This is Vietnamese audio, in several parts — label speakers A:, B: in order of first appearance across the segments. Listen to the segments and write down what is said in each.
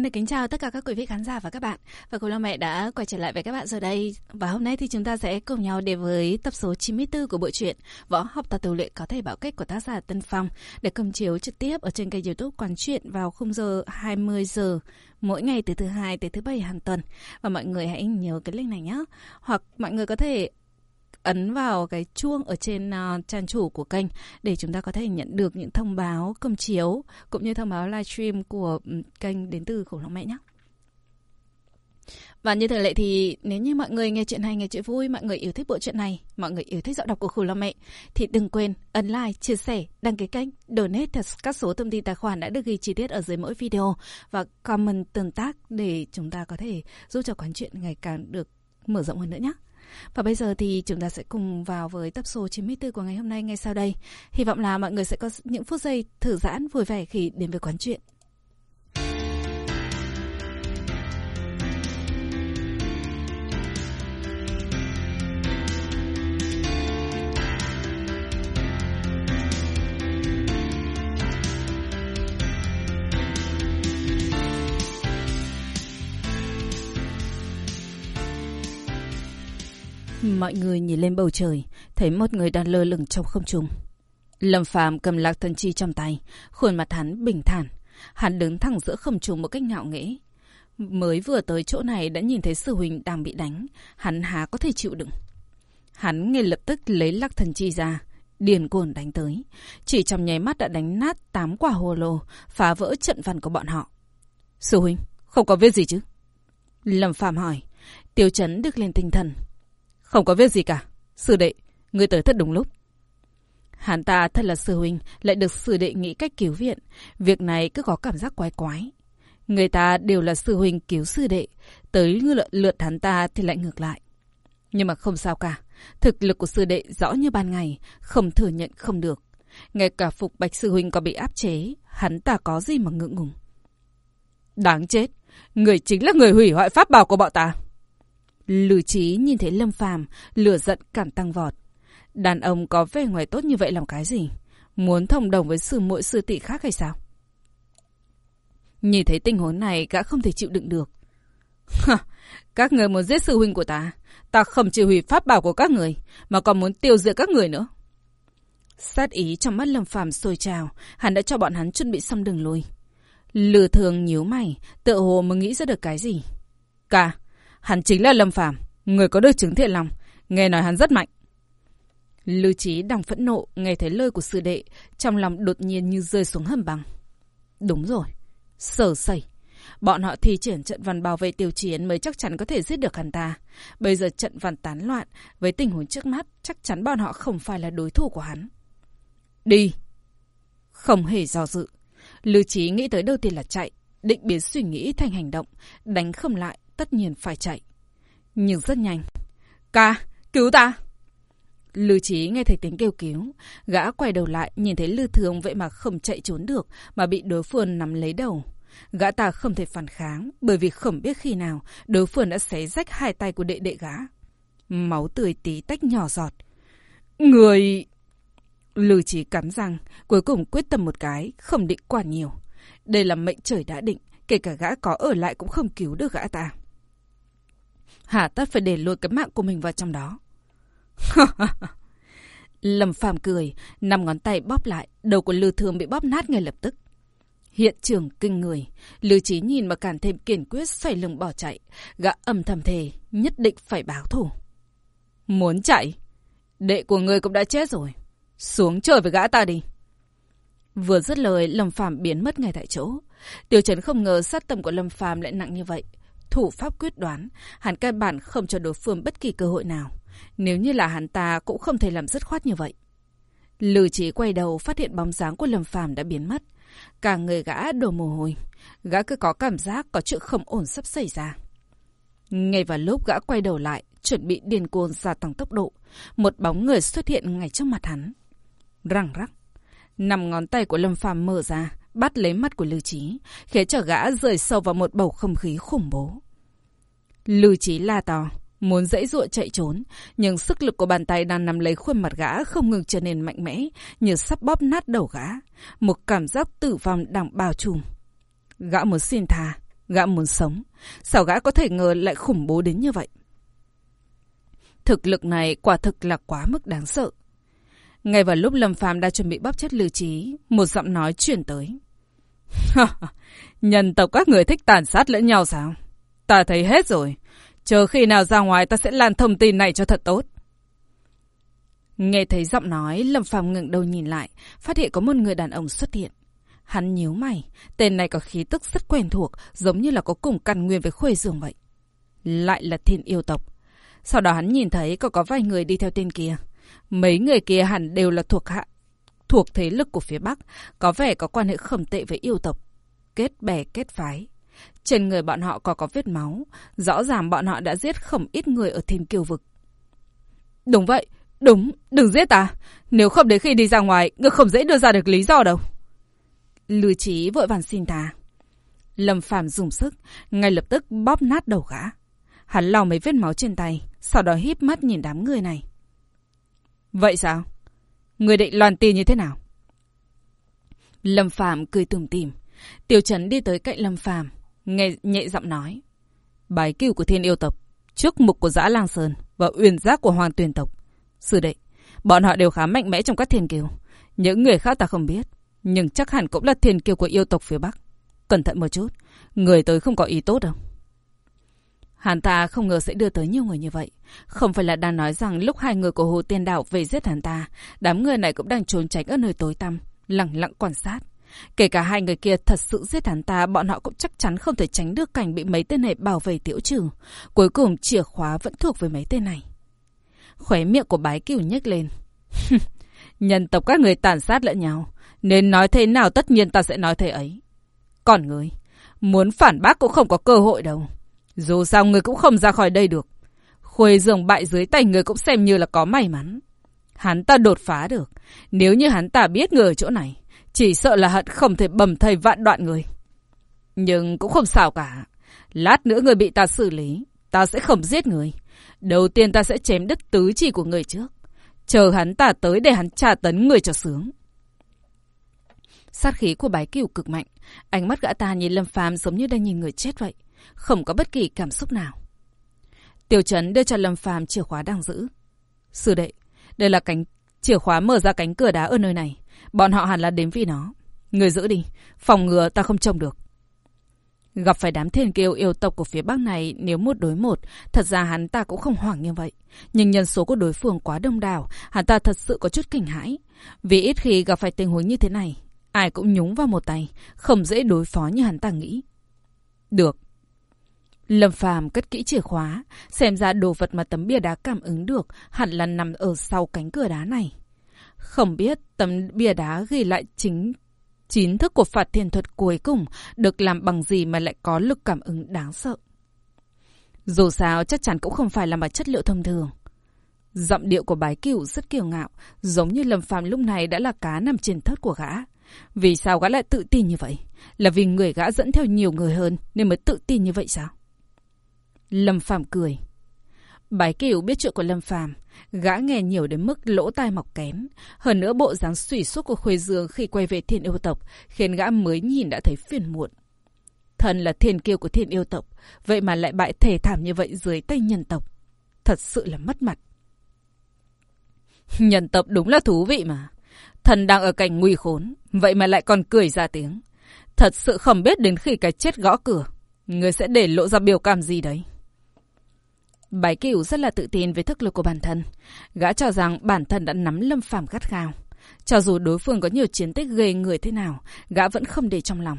A: Xin được kính chào tất cả các quý vị khán giả và các bạn. Và cô Long Mẹ đã quay trở lại với các bạn rồi đây. Và hôm nay thì chúng ta sẽ cùng nhau đến với tập số 94 của bộ truyện Võ học tà tù luyện có thể bảo cách của tác giả Tân Phong để công chiếu trực tiếp ở trên kênh youtube Quán Truyện vào khung giờ 20 giờ mỗi ngày từ thứ hai tới thứ bảy hàng tuần. Và mọi người hãy nhớ cái link này nhé. Hoặc mọi người có thể ấn vào cái chuông ở trên uh, trang chủ của kênh để chúng ta có thể nhận được những thông báo công chiếu cũng như thông báo livestream của um, kênh đến từ khủng long mẹ nhé. Và như thường lệ thì nếu như mọi người nghe chuyện hay, nghe chuyện vui, mọi người yêu thích bộ truyện này, mọi người yêu thích giọng đọc của Khủng Long Mẹ thì đừng quên ấn like, chia sẻ, đăng ký kênh, donate các số thông tin tài khoản đã được ghi chi tiết ở dưới mỗi video và comment tương tác để chúng ta có thể giúp cho quán chuyện ngày càng được mở rộng hơn nữa nhé. Và bây giờ thì chúng ta sẽ cùng vào với tập số 94 của ngày hôm nay ngay sau đây. Hy vọng là mọi người sẽ có những phút giây thư giãn, vui vẻ khi đến với quán chuyện. Mọi người nhìn lên bầu trời, thấy một người đang lơ lửng trong không trung. Lâm Phàm cầm lạc thần chi trong tay, khuôn mặt hắn bình thản. Hắn đứng thẳng giữa không trung một cách ngạo nghễ. Mới vừa tới chỗ này đã nhìn thấy sư huynh đang bị đánh, hắn há có thể chịu đựng. Hắn ngay lập tức lấy lạc thần chi ra, điền cuồng đánh tới. Chỉ trong nháy mắt đã đánh nát tám quả hồ lô, phá vỡ trận văn của bọn họ. Sư huynh, không có việc gì chứ? Lâm Phàm hỏi. Tiêu chấn được lên tinh thần, không có việc gì cả. Sư đệ, ngươi tới thật đúng lúc. Hắn ta thật là sư huynh, lại được sư đệ nghĩ cách cứu viện. Việc này cứ có cảm giác quái quái. Người ta đều là sư huynh cứu sư đệ, tới lượt, lượt hắn ta thì lại ngược lại. Nhưng mà không sao cả, thực lực của sư đệ rõ như ban ngày, không thừa nhận không được. Ngay cả Phục Bạch Sư Huynh có bị áp chế, hắn ta có gì mà ngượng ngùng. Đáng chết, người chính là người hủy hoại pháp bảo của bọn ta lưu trí nhìn thấy Lâm Phàm lửa giận càng tăng vọt. Đàn ông có vẻ ngoài tốt như vậy làm cái gì? Muốn thông đồng với sư muội sư tỷ khác hay sao? Nhìn thấy tình huống này gã không thể chịu đựng được. các người muốn giết sư huynh của ta. Ta không chỉ hủy pháp bảo của các người, mà còn muốn tiêu diệt các người nữa. Sát ý trong mắt Lâm Phàm sôi trào, hắn đã cho bọn hắn chuẩn bị xong đường lui. Lừa thường nhíu mày, tự hồ mới nghĩ ra được cái gì. Cả, Hắn chính là Lâm Phàm, người có đôi chứng thiện lòng. Nghe nói hắn rất mạnh. Lưu Trí đang phẫn nộ, nghe thấy lời của sư đệ, trong lòng đột nhiên như rơi xuống hầm băng. Đúng rồi, sở sẩy. Bọn họ thi triển trận văn bảo vệ tiêu chiến mới chắc chắn có thể giết được hắn ta. Bây giờ trận văn tán loạn, với tình huống trước mắt, chắc chắn bọn họ không phải là đối thủ của hắn. Đi! Không hề do dự. Lưu Trí nghĩ tới đầu tiên là chạy, định biến suy nghĩ thành hành động, đánh không lại, tất nhiên phải chạy. Nhưng rất nhanh. Ca, cứu ta! Lư Chí nghe thấy tiếng kêu cứu, gã quay đầu lại nhìn thấy Lư Thường vậy mà không chạy trốn được mà bị đối phương nắm lấy đầu. Gã ta không thể phản kháng bởi vì không biết khi nào đối phương đã xé rách hai tay của đệ đệ gã. Máu tươi tí tách nhỏ giọt. Người... Lư Chí cắn răng, cuối cùng quyết tâm một cái, không định quản nhiều. Đây là mệnh trời đã định, kể cả gã có ở lại cũng không cứu được gã ta. Hà tất phải để lôi cái mạng của mình vào trong đó. Lâm Phàm cười, năm ngón tay bóp lại, đầu của Lư Thường bị bóp nát ngay lập tức. Hiện trường kinh người, Lư Chí nhìn mà càng thêm kiên quyết xoay lưng bỏ chạy, gã âm thầm thề, nhất định phải báo thù. Muốn chạy? Đệ của ngươi cũng đã chết rồi. Xuống trời với gã ta đi. Vừa dứt lời, Lâm Phàm biến mất ngay tại chỗ. Tiêu Trấn không ngờ sát tâm của Lâm Phàm lại nặng như vậy thủ pháp quyết đoán, hắn căn bản không cho đối phương bất kỳ cơ hội nào. Nếu như là hắn ta cũng không thể làm dứt khoát như vậy. Lư trí quay đầu phát hiện bóng dáng của Lâm Phàm đã biến mất. Cả người gã đổ mồ hôi. Gã cứ có cảm giác có chuyện không ổn sắp xảy ra. Ngay vào lúc gã quay đầu lại, chuẩn bị điền cuồng gia tăng tốc độ, một bóng người xuất hiện ngay trước mặt hắn. Răng rắc. Năm ngón tay của Lâm Phàm mở ra, bắt lấy mắt của Lưu Trí, khiến cho gã rời sâu vào một bầu không khí khủng bố. Lưu Trí la to, muốn dãy dụa chạy trốn, nhưng sức lực của bàn tay đang nắm lấy khuôn mặt gã không ngừng trở nên mạnh mẽ, như sắp bóp nát đầu gã. Một cảm giác tử vong đang bao trùm. Gã muốn xin tha, Gã muốn sống. Sao gã có thể ngờ lại khủng bố đến như vậy? Thực lực này quả thực là quá mức đáng sợ. Ngay vào lúc Lâm Phàm đang chuẩn bị bóp chết Lưu Trí, một giọng nói chuyển tới. Nhân tộc các người thích tàn sát lẫn nhau sao? Ta thấy hết rồi. Chờ khi nào ra ngoài ta sẽ lan thông tin này cho thật tốt. Nghe thấy giọng nói, Lâm Phàm ngẩng đầu nhìn lại, phát hiện có một người đàn ông xuất hiện. Hắn nhíu mày, tên này có khí tức rất quen thuộc, giống như là có cùng căn nguyên với Khuê Dương vậy. Lại là thiên yêu tộc. Sau đó hắn nhìn thấy có có vài người đi theo tên kia. Mấy người kia hẳn đều là thuộc hạ, thuộc thế lực của phía Bắc, có vẻ có quan hệ khẩm tệ với yêu tộc. Kết bè kết phái. Trên người bọn họ có có vết máu, rõ ràng bọn họ đã giết không ít người ở thiên kiều vực. Đúng vậy, đúng, đừng giết ta. Nếu không đến khi đi ra ngoài, ngươi không dễ đưa ra được lý do đâu. Lưu Trí vội vàng xin tha. Lâm Phàm dùng sức, ngay lập tức bóp nát đầu gã. Hắn lau mấy vết máu trên tay, sau đó híp mắt nhìn đám người này. Vậy sao? Người định loàn tin như thế nào? Lâm Phàm cười tủm tỉm. Tiêu Trấn đi tới cạnh Lâm Phàm, nghe nhẹ giọng nói: "Bái cửu của Thiên yêu tộc, trước mục của Dã Lang Sơn và Uyên Giác của Hoàng Tuyền tộc. Sư đệ, bọn họ đều khá mạnh mẽ trong các thiên kiều. Những người khác ta không biết, nhưng chắc hẳn cũng là thiên kiều của yêu tộc phía Bắc. Cẩn thận một chút, người tới không có ý tốt đâu." Hắn ta không ngờ sẽ đưa tới nhiều người như vậy. Không phải là đang nói rằng lúc hai người của Hồ Tiên Đạo về giết hắn ta, đám người này cũng đang trốn tránh ở nơi tối tăm, lặng lặng quan sát. Kể cả hai người kia thật sự giết hắn ta, bọn họ cũng chắc chắn không thể tránh được cảnh bị mấy tên này bảo vệ tiểu trừ. Cuối cùng chìa khóa vẫn thuộc về mấy tên này. Khóe miệng của bái cửu nhếch lên. Nhân tộc các người tàn sát lẫn nhau. Nên nói thế nào tất nhiên ta sẽ nói thế ấy. Còn người, muốn phản bác cũng không có cơ hội đâu. Dù sao người cũng không ra khỏi đây được. Khuê dường bại dưới tay người cũng xem như là có may mắn. Hắn ta đột phá được. Nếu như hắn ta biết người ở chỗ này, chỉ sợ là hận không thể bầm thầy vạn đoạn người. Nhưng cũng không sao cả. Lát nữa người bị ta xử lý, ta sẽ không giết người. Đầu tiên ta sẽ chém đứt tứ chi của người trước. Chờ hắn ta tới để hắn tra tấn người cho sướng. Sát khí của bái cửu cực mạnh. Ánh mắt gã ta nhìn Lâm Phàm giống như đang nhìn người chết vậy không có bất kỳ cảm xúc nào. Tiểu Trấn đưa cho Lâm Phàm chìa khóa đang giữ. Sư đệ, đây là cánh chìa khóa mở ra cánh cửa đá ở nơi này. Bọn họ hẳn là đến vì nó. Người giữ đi, phòng ngừa ta không trông được. Gặp phải đám thiên kiêu yêu tộc của phía Bắc này nếu một đối một, thật ra hắn ta cũng không hoảng như vậy. Nhưng nhân số của đối phương quá đông đảo, hắn ta thật sự có chút kinh hãi. Vì ít khi gặp phải tình huống như thế này, ai cũng nhúng vào một tay, không dễ đối phó như hắn ta nghĩ. Được, Lâm Phàm cất kỹ chìa khóa, xem ra đồ vật mà tấm bia đá cảm ứng được hẳn là nằm ở sau cánh cửa đá này. Không biết tấm bia đá ghi lại chính chín thức của phạt thiền thuật cuối cùng được làm bằng gì mà lại có lực cảm ứng đáng sợ. Dù sao chắc chắn cũng không phải là bằng chất liệu thông thường. Giọng điệu của bái cửu rất kiêu ngạo, giống như Lâm Phàm lúc này đã là cá nằm trên thớt của gã. Vì sao gã lại tự tin như vậy? Là vì người gã dẫn theo nhiều người hơn nên mới tự tin như vậy sao? Lâm Phàm cười. Bái Cửu biết chuyện của Lâm Phàm, gã nghe nhiều đến mức lỗ tai mọc kén, hơn nữa bộ dáng sủy xúc của Khuê Dương khi quay về Thiên Yêu tộc, khiến gã mới nhìn đã thấy phiền muộn. Thần là thiên kiêu của Thiên Yêu tộc, vậy mà lại bại thể thảm như vậy dưới tay nhân tộc, thật sự là mất mặt. Nhân tộc đúng là thú vị mà. Thần đang ở cảnh nguy khốn, vậy mà lại còn cười ra tiếng. Thật sự không biết đến khi cái chết gõ cửa, người sẽ để lộ ra biểu cảm gì đấy. Bái cửu rất là tự tin về thực lực của bản thân. Gã cho rằng bản thân đã nắm lâm phàm gắt gao. Cho dù đối phương có nhiều chiến tích ghê người thế nào, gã vẫn không để trong lòng.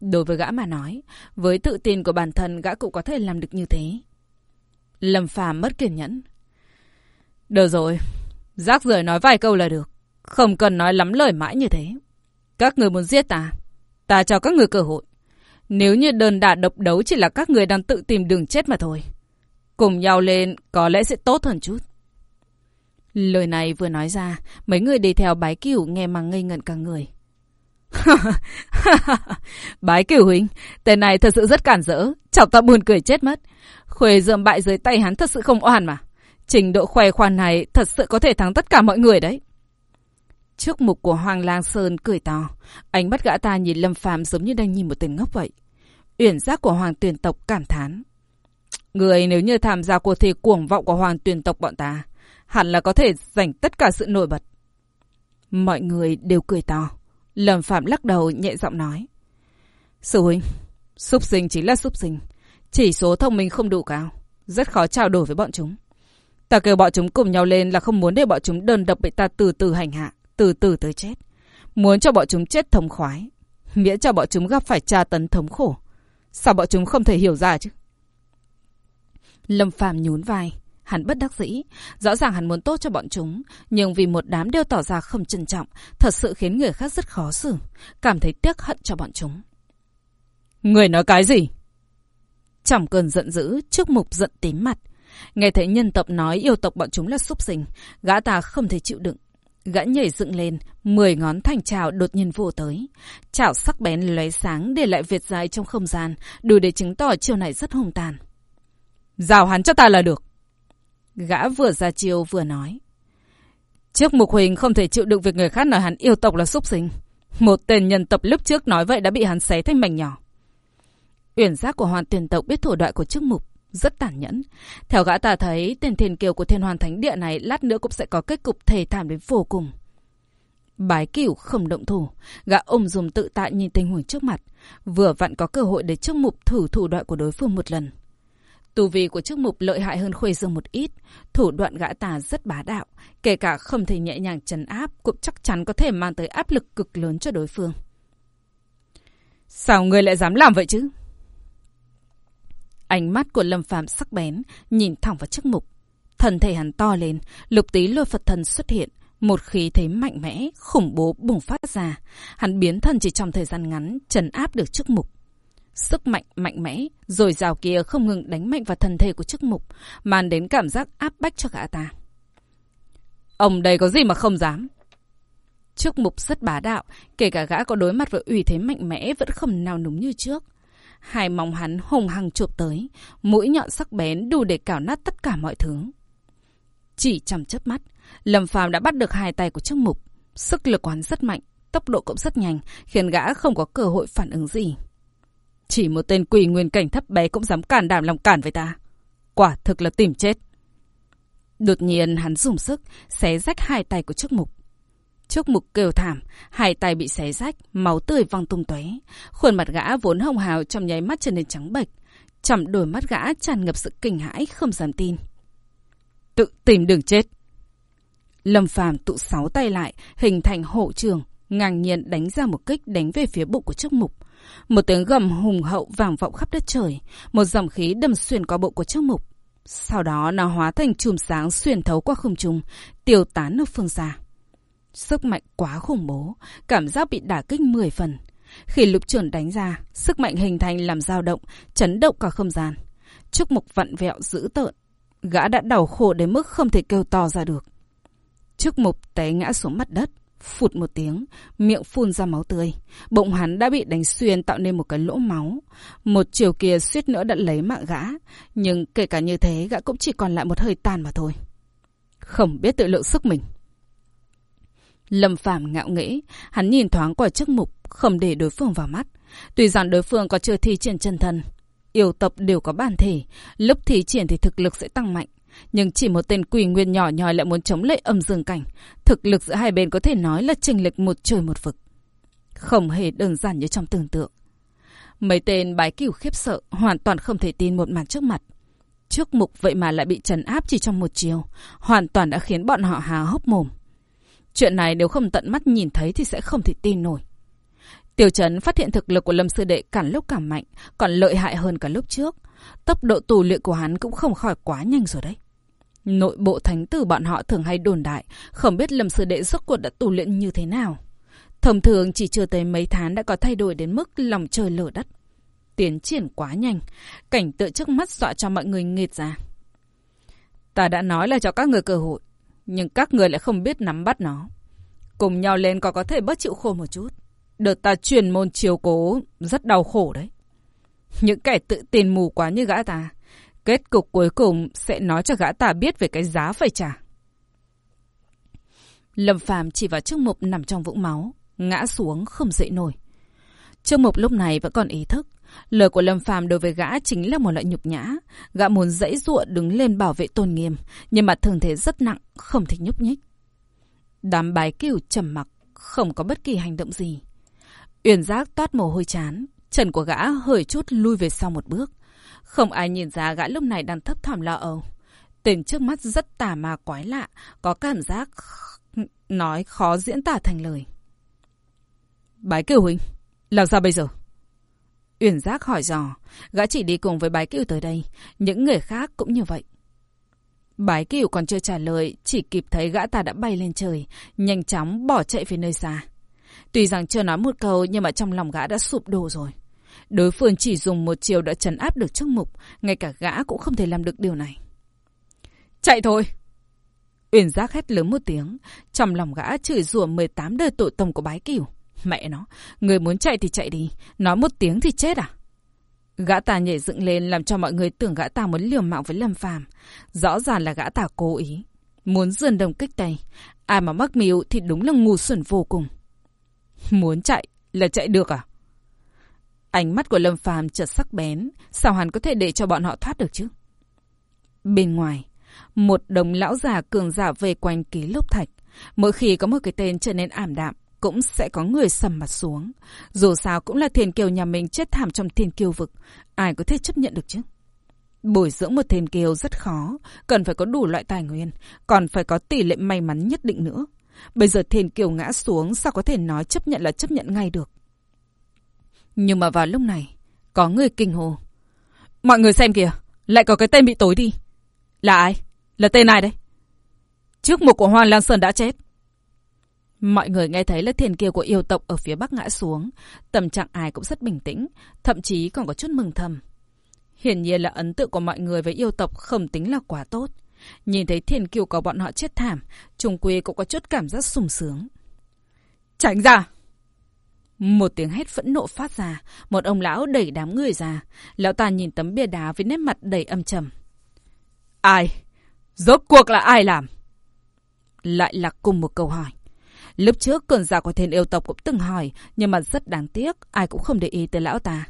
A: Đối với gã mà nói, với tự tin của bản thân gã cũng có thể làm được như thế. Lâm phàm mất kiên nhẫn. Được rồi, rác rưởi nói vài câu là được. Không cần nói lắm lời mãi như thế. Các người muốn giết ta, ta cho các người cơ hội. Nếu như đơn đả độc đấu chỉ là các người đang tự tìm đường chết mà thôi. Cùng nhau lên có lẽ sẽ tốt hơn chút. Lời này vừa nói ra, mấy người đi theo bái cửu nghe mà ngây ngẩn cả người. bái cửu huynh, tên này thật sự rất cản rỡ, chọc ta buồn cười chết mất. Khuê dơm bại dưới tay hắn thật sự không oan mà. Trình độ khoe khoan này thật sự có thể thắng tất cả mọi người đấy. Trước mục của Hoàng Lang Sơn cười to, ánh mắt gã ta nhìn Lâm Phàm giống như đang nhìn một tên ngốc vậy. Uyển giác của hoàng tuyền tộc cảm thán. Người nếu như tham gia cuộc thi cuồng vọng của hoàng tuyển tộc bọn ta, hẳn là có thể giành tất cả sự nổi bật. Mọi người đều cười to. Lâm Phạm lắc đầu nhẹ giọng nói. Sư huynh, súc sinh chính là súc sinh. Chỉ số thông minh không đủ cao. Rất khó trao đổi với bọn chúng. Ta kêu bọn chúng cùng nhau lên là không muốn để bọn chúng đơn độc bị ta từ từ hành hạ, từ từ tới chết. Muốn cho bọn chúng chết thống khoái. Miễn cho bọn chúng gặp phải tra tấn thống khổ. Sao bọn chúng không thể hiểu ra chứ? Lâm Phàm nhún vai. Hắn bất đắc dĩ. Rõ ràng hắn muốn tốt cho bọn chúng. Nhưng vì một đám đều tỏ ra không trân trọng, thật sự khiến người khác rất khó xử. Cảm thấy tiếc hận cho bọn chúng. Người nói cái gì? Trong cơn giận dữ, trước mục giận tím mặt. Nghe thấy nhân tộc nói yêu tộc bọn chúng là súc sinh, gã ta không thể chịu đựng. Gã nhảy dựng lên, mười ngón thành trào đột nhiên vô tới. Chảo sắc bén lóe sáng để lại việt dài trong không gian, đủ để chứng tỏ chiều này rất hung tàn. Giao hắn cho ta là được. Gã vừa ra chiêu vừa nói. Trước mục huỳnh không thể chịu đựng việc người khác nói hắn yêu tộc là xúc sinh. Một tên nhân tộc lúc trước nói vậy đã bị hắn xé thành mảnh nhỏ. Uyển giác của hoàn tiền tộc biết thủ đoạn của chức mục, rất tàn nhẫn. Theo gã ta thấy, tên thiền kiều của thiên hoàn thánh địa này lát nữa cũng sẽ có kết cục thề thảm đến vô cùng. Bái cửu không động thủ, gã ôm dùng tự tại nhìn tình huống trước mặt, vừa vặn có cơ hội để chức mục thử thủ đoạn của đối phương một lần. Tu vi của chức mục lợi hại hơn Khuê Dương một ít, thủ đoạn gã ta rất bá đạo, kể cả không thể nhẹ nhàng trấn áp cũng chắc chắn có thể mang tới áp lực cực lớn cho đối phương. Sao người lại dám làm vậy chứ? Ánh mắt của Lâm Phạm sắc bén, nhìn thẳng vào chức mục. Thần thể hắn to lên, lục tí lôi Phật thần xuất hiện, một khí thế mạnh mẽ, khủng bố bùng phát ra. Hắn biến thân chỉ trong thời gian ngắn, trấn áp được chức mục. Sức mạnh mạnh mẽ, rồi rào kia không ngừng đánh mạnh vào thân thể của chức mục, mang đến cảm giác áp bách cho gã ta. Ông đây có gì mà không dám? Trước mục rất bá đạo, kể cả gã có đối mặt với ủy thế mạnh mẽ vẫn không nào núng như trước. Hai mong hắn hùng hăng chụp tới, mũi nhọn sắc bén đủ để cào nát tất cả mọi thứ. Chỉ trong chớp mắt, Lâm Phàm đã bắt được hai tay của trước Mục. Sức lực quán rất mạnh, tốc độ cũng rất nhanh, khiến gã không có cơ hội phản ứng gì. Chỉ một tên quỷ nguyên cảnh thấp bé cũng dám cản đảm lòng cản với ta. Quả thực là tìm chết. Đột nhiên hắn dùng sức, xé rách hai tay của Trúc Mục. Trúc Mục kêu thảm, hai tay bị xé rách, máu tươi văng tung tóe. Khuôn mặt gã vốn hồng hào trong nháy mắt trở nên trắng bệch. Trong đôi mắt gã tràn ngập sự kinh hãi, không dám tin. Tự tìm đường chết. Lâm Phàm tụ sáu tay lại, hình thành hộ trường, ngang nhiên đánh ra một kích đánh về phía bụng của Trúc Mục. Một tiếng gầm hùng hậu vang vọng khắp đất trời, một dòng khí đâm xuyên qua bộ của trước Mục. Sau đó nó hóa thành chùm sáng xuyên thấu qua không trung, tiêu tán ở phương xa. Sức mạnh quá khủng bố, cảm giác bị đả kích 10 phần. Khi lục trưởng đánh ra, sức mạnh hình thành làm dao động, chấn động cả không gian. Trúc mục vặn vẹo dữ tợn. Gã đã đau khổ đến mức không thể kêu to ra được. Trúc mục té ngã xuống mặt đất, phụt một tiếng, miệng phun ra máu tươi. Bụng hắn đã bị đánh xuyên tạo nên một cái lỗ máu. Một chiều kia suýt nữa đã lấy mạng gã. Nhưng kể cả như thế, gã cũng chỉ còn lại một hơi tàn mà thôi. Không biết tự lượng sức mình. Lâm Phàm ngạo nghĩ hắn nhìn thoáng qua chức mục, không để đối phương vào mắt. Tuy rằng đối phương có chưa thi triển chân thân, yêu tập đều có bản thể, lúc thi triển thì thực lực sẽ tăng mạnh. Nhưng chỉ một tên quỷ nguyên nhỏ nhòi lại muốn chống lại âm dương cảnh, thực lực giữa hai bên có thể nói là chênh lệch một trời một vực. Không hề đơn giản như trong tưởng tượng. Mấy tên bái cửu khiếp sợ, hoàn toàn không thể tin một màn trước mặt. Trước mục vậy mà lại bị trấn áp chỉ trong một chiều, hoàn toàn đã khiến bọn họ há hốc mồm. Chuyện này nếu không tận mắt nhìn thấy thì sẽ không thể tin nổi. Tiêu Trấn phát hiện thực lực của Lâm Sư Đệ càng lúc càng mạnh, còn lợi hại hơn cả lúc trước. Tốc độ tù luyện của hắn cũng không khỏi quá nhanh rồi đấy. Nội bộ thánh tử bọn họ thường hay đồn đại, không biết Lâm Sư Đệ rốt cuộc đã tu luyện như thế nào. Thông thường chỉ chưa tới mấy tháng đã có thay đổi đến mức lòng trời lở đất. Tiến triển quá nhanh, cảnh tượng trước mắt dọa cho mọi người nghệt ra. Ta đã nói là cho các người cơ hội, nhưng các người lại không biết nắm bắt nó. Cùng nhau lên có có thể bớt chịu khổ một chút. Đợt ta truyền môn chiều cố rất đau khổ đấy. Những kẻ tự tin mù quá như gã ta, kết cục cuối cùng sẽ nói cho gã ta biết về cái giá phải trả. Lâm Phàm chỉ vào Trương Mục nằm trong vũng máu, ngã xuống không dậy nổi. Trương Mục lúc này vẫn còn ý thức, Lời của Lâm Phàm đối với gã chính là một loại nhục nhã. Gã muốn dãy dụa đứng lên bảo vệ tôn nghiêm, nhưng mà thường thế rất nặng, không thể nhúc nhích. Đám bái cửu trầm mặc, không có bất kỳ hành động gì. Uyển giác toát mồ hôi chán, chân của gã hơi chút lui về sau một bước. Không ai nhìn ra gã lúc này đang thấp thỏm lo âu. Tình trước mắt rất tà ma quái lạ, có cảm giác nói khó diễn tả thành lời. Bái cửu huynh, làm sao bây giờ? Uyển giác hỏi dò, gã chỉ đi cùng với bái cửu tới đây, những người khác cũng như vậy. Bái cửu còn chưa trả lời, chỉ kịp thấy gã ta đã bay lên trời, nhanh chóng bỏ chạy về nơi xa. Tuy rằng chưa nói một câu nhưng mà trong lòng gã đã sụp đổ rồi. Đối phương chỉ dùng một chiều đã trấn áp được trước mục, ngay cả gã cũng không thể làm được điều này. Chạy thôi! Uyển giác hét lớn một tiếng, trong lòng gã chửi rủa 18 đời tội tông của bái cửu. Mẹ nó, người muốn chạy thì chạy đi, nói một tiếng thì chết à? Gã ta nhảy dựng lên làm cho mọi người tưởng gã ta muốn liều mạng với Lâm Phàm. Rõ ràng là gã ta cố ý. Muốn dườn đồng kích tay. Ai mà mắc mưu thì đúng là ngu xuẩn vô cùng. Muốn chạy là chạy được à? Ánh mắt của Lâm Phàm chợt sắc bén. Sao hắn có thể để cho bọn họ thoát được chứ? Bên ngoài, một đồng lão già cường giả về quanh ký lốc thạch. Mỗi khi có một cái tên trở nên ảm đạm, cũng sẽ có người sầm mặt xuống. Dù sao cũng là thiền kiều nhà mình chết thảm trong thiên kiêu vực. Ai có thể chấp nhận được chứ? Bồi dưỡng một thiền kiều rất khó, cần phải có đủ loại tài nguyên, còn phải có tỷ lệ may mắn nhất định nữa. Bây giờ thiền kiều ngã xuống sao có thể nói chấp nhận là chấp nhận ngay được. Nhưng mà vào lúc này, có người kinh hồ. Mọi người xem kìa, lại có cái tên bị tối đi. Là ai? Là tên ai đấy? Trước mục của Hoàng Lan Sơn đã chết. Mọi người nghe thấy là thiền kiều của yêu tộc ở phía bắc ngã xuống. Tâm trạng ai cũng rất bình tĩnh, thậm chí còn có chút mừng thầm. Hiển nhiên là ấn tượng của mọi người với yêu tộc không tính là quá tốt. Nhìn thấy thiền kiều của bọn họ chết thảm, trùng quy cũng có chút cảm giác sùng sướng. Tránh ra! Một tiếng hét phẫn nộ phát ra, một ông lão đẩy đám người ra. Lão ta nhìn tấm bia đá với nét mặt đầy âm trầm. Ai? Rốt cuộc là ai làm? Lại là cùng một câu hỏi. Lúc trước cường giả của thiên yêu tộc cũng từng hỏi, nhưng mà rất đáng tiếc, ai cũng không để ý tới lão ta.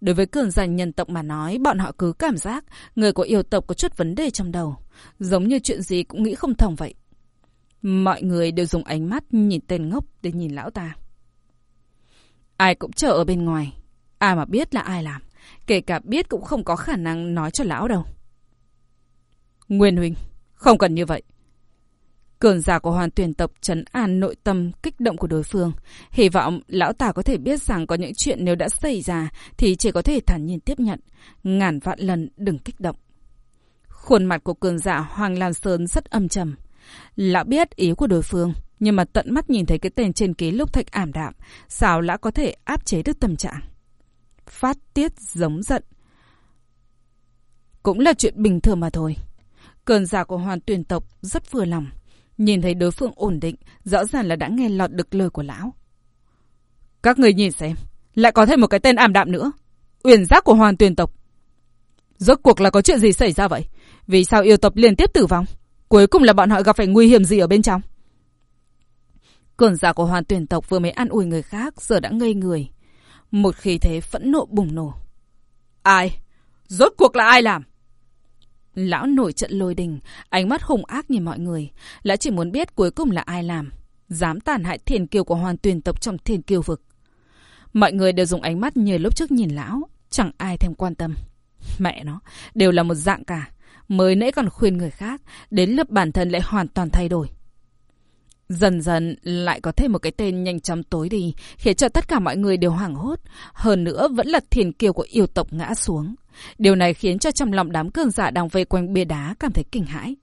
A: Đối với cường giả nhân tộc mà nói, bọn họ cứ cảm giác người của yêu tộc có chút vấn đề trong đầu. Giống như chuyện gì cũng nghĩ không thông vậy. Mọi người đều dùng ánh mắt nhìn tên ngốc để nhìn lão ta. Ai cũng chờ ở bên ngoài. Ai mà biết là ai làm. Kể cả biết cũng không có khả năng nói cho lão đâu. Nguyên Huynh, không cần như vậy. Cường giả của hoàn tuyển tộc trấn an nội tâm kích động của đối phương. Hy vọng lão ta có thể biết rằng có những chuyện nếu đã xảy ra thì chỉ có thể thản nhiên tiếp nhận. Ngàn vạn lần đừng kích động. Khuôn mặt của cường giả Hoàng Lan Sơn rất âm trầm. Lão biết ý của đối phương, nhưng mà tận mắt nhìn thấy cái tên trên ký lúc thạch ảm đạm, sao lão có thể áp chế được tâm trạng. Phát tiết giống giận. Cũng là chuyện bình thường mà thôi. Cơn giả của hoàn tuyển tộc rất vừa lòng. Nhìn thấy đối phương ổn định, rõ ràng là đã nghe lọt được lời của lão. Các người nhìn xem, lại có thêm một cái tên ảm đạm nữa. Uyển giác của hoàn tuyển tộc. Rốt cuộc là có chuyện gì xảy ra vậy? Vì sao yêu tộc liên tiếp tử vong? Cuối cùng là bọn họ gặp phải nguy hiểm gì ở bên trong? Cường giả của hoàn tuyển tộc vừa mới ăn ủi người khác, giờ đã ngây người. Một khí thế phẫn nộ bùng nổ. Ai? Rốt cuộc là ai làm? Lão nổi trận lôi đình, ánh mắt hung ác nhìn mọi người. Lão chỉ muốn biết cuối cùng là ai làm. Dám tàn hại thiền kiều của hoàn tuyển tộc trong thiền kiều vực. Mọi người đều dùng ánh mắt như lúc trước nhìn lão. Chẳng ai thèm quan tâm. Mẹ nó, đều là một dạng cả. Mới nãy còn khuyên người khác, đến lớp bản thân lại hoàn toàn thay đổi. Dần dần lại có thêm một cái tên nhanh chóng tối đi, khiến cho tất cả mọi người đều hoảng hốt. Hơn nữa vẫn là thiền kiều của yêu tộc ngã xuống. Điều này khiến cho trong lòng đám cường giả đang vây quanh bia đá cảm thấy kinh hãi.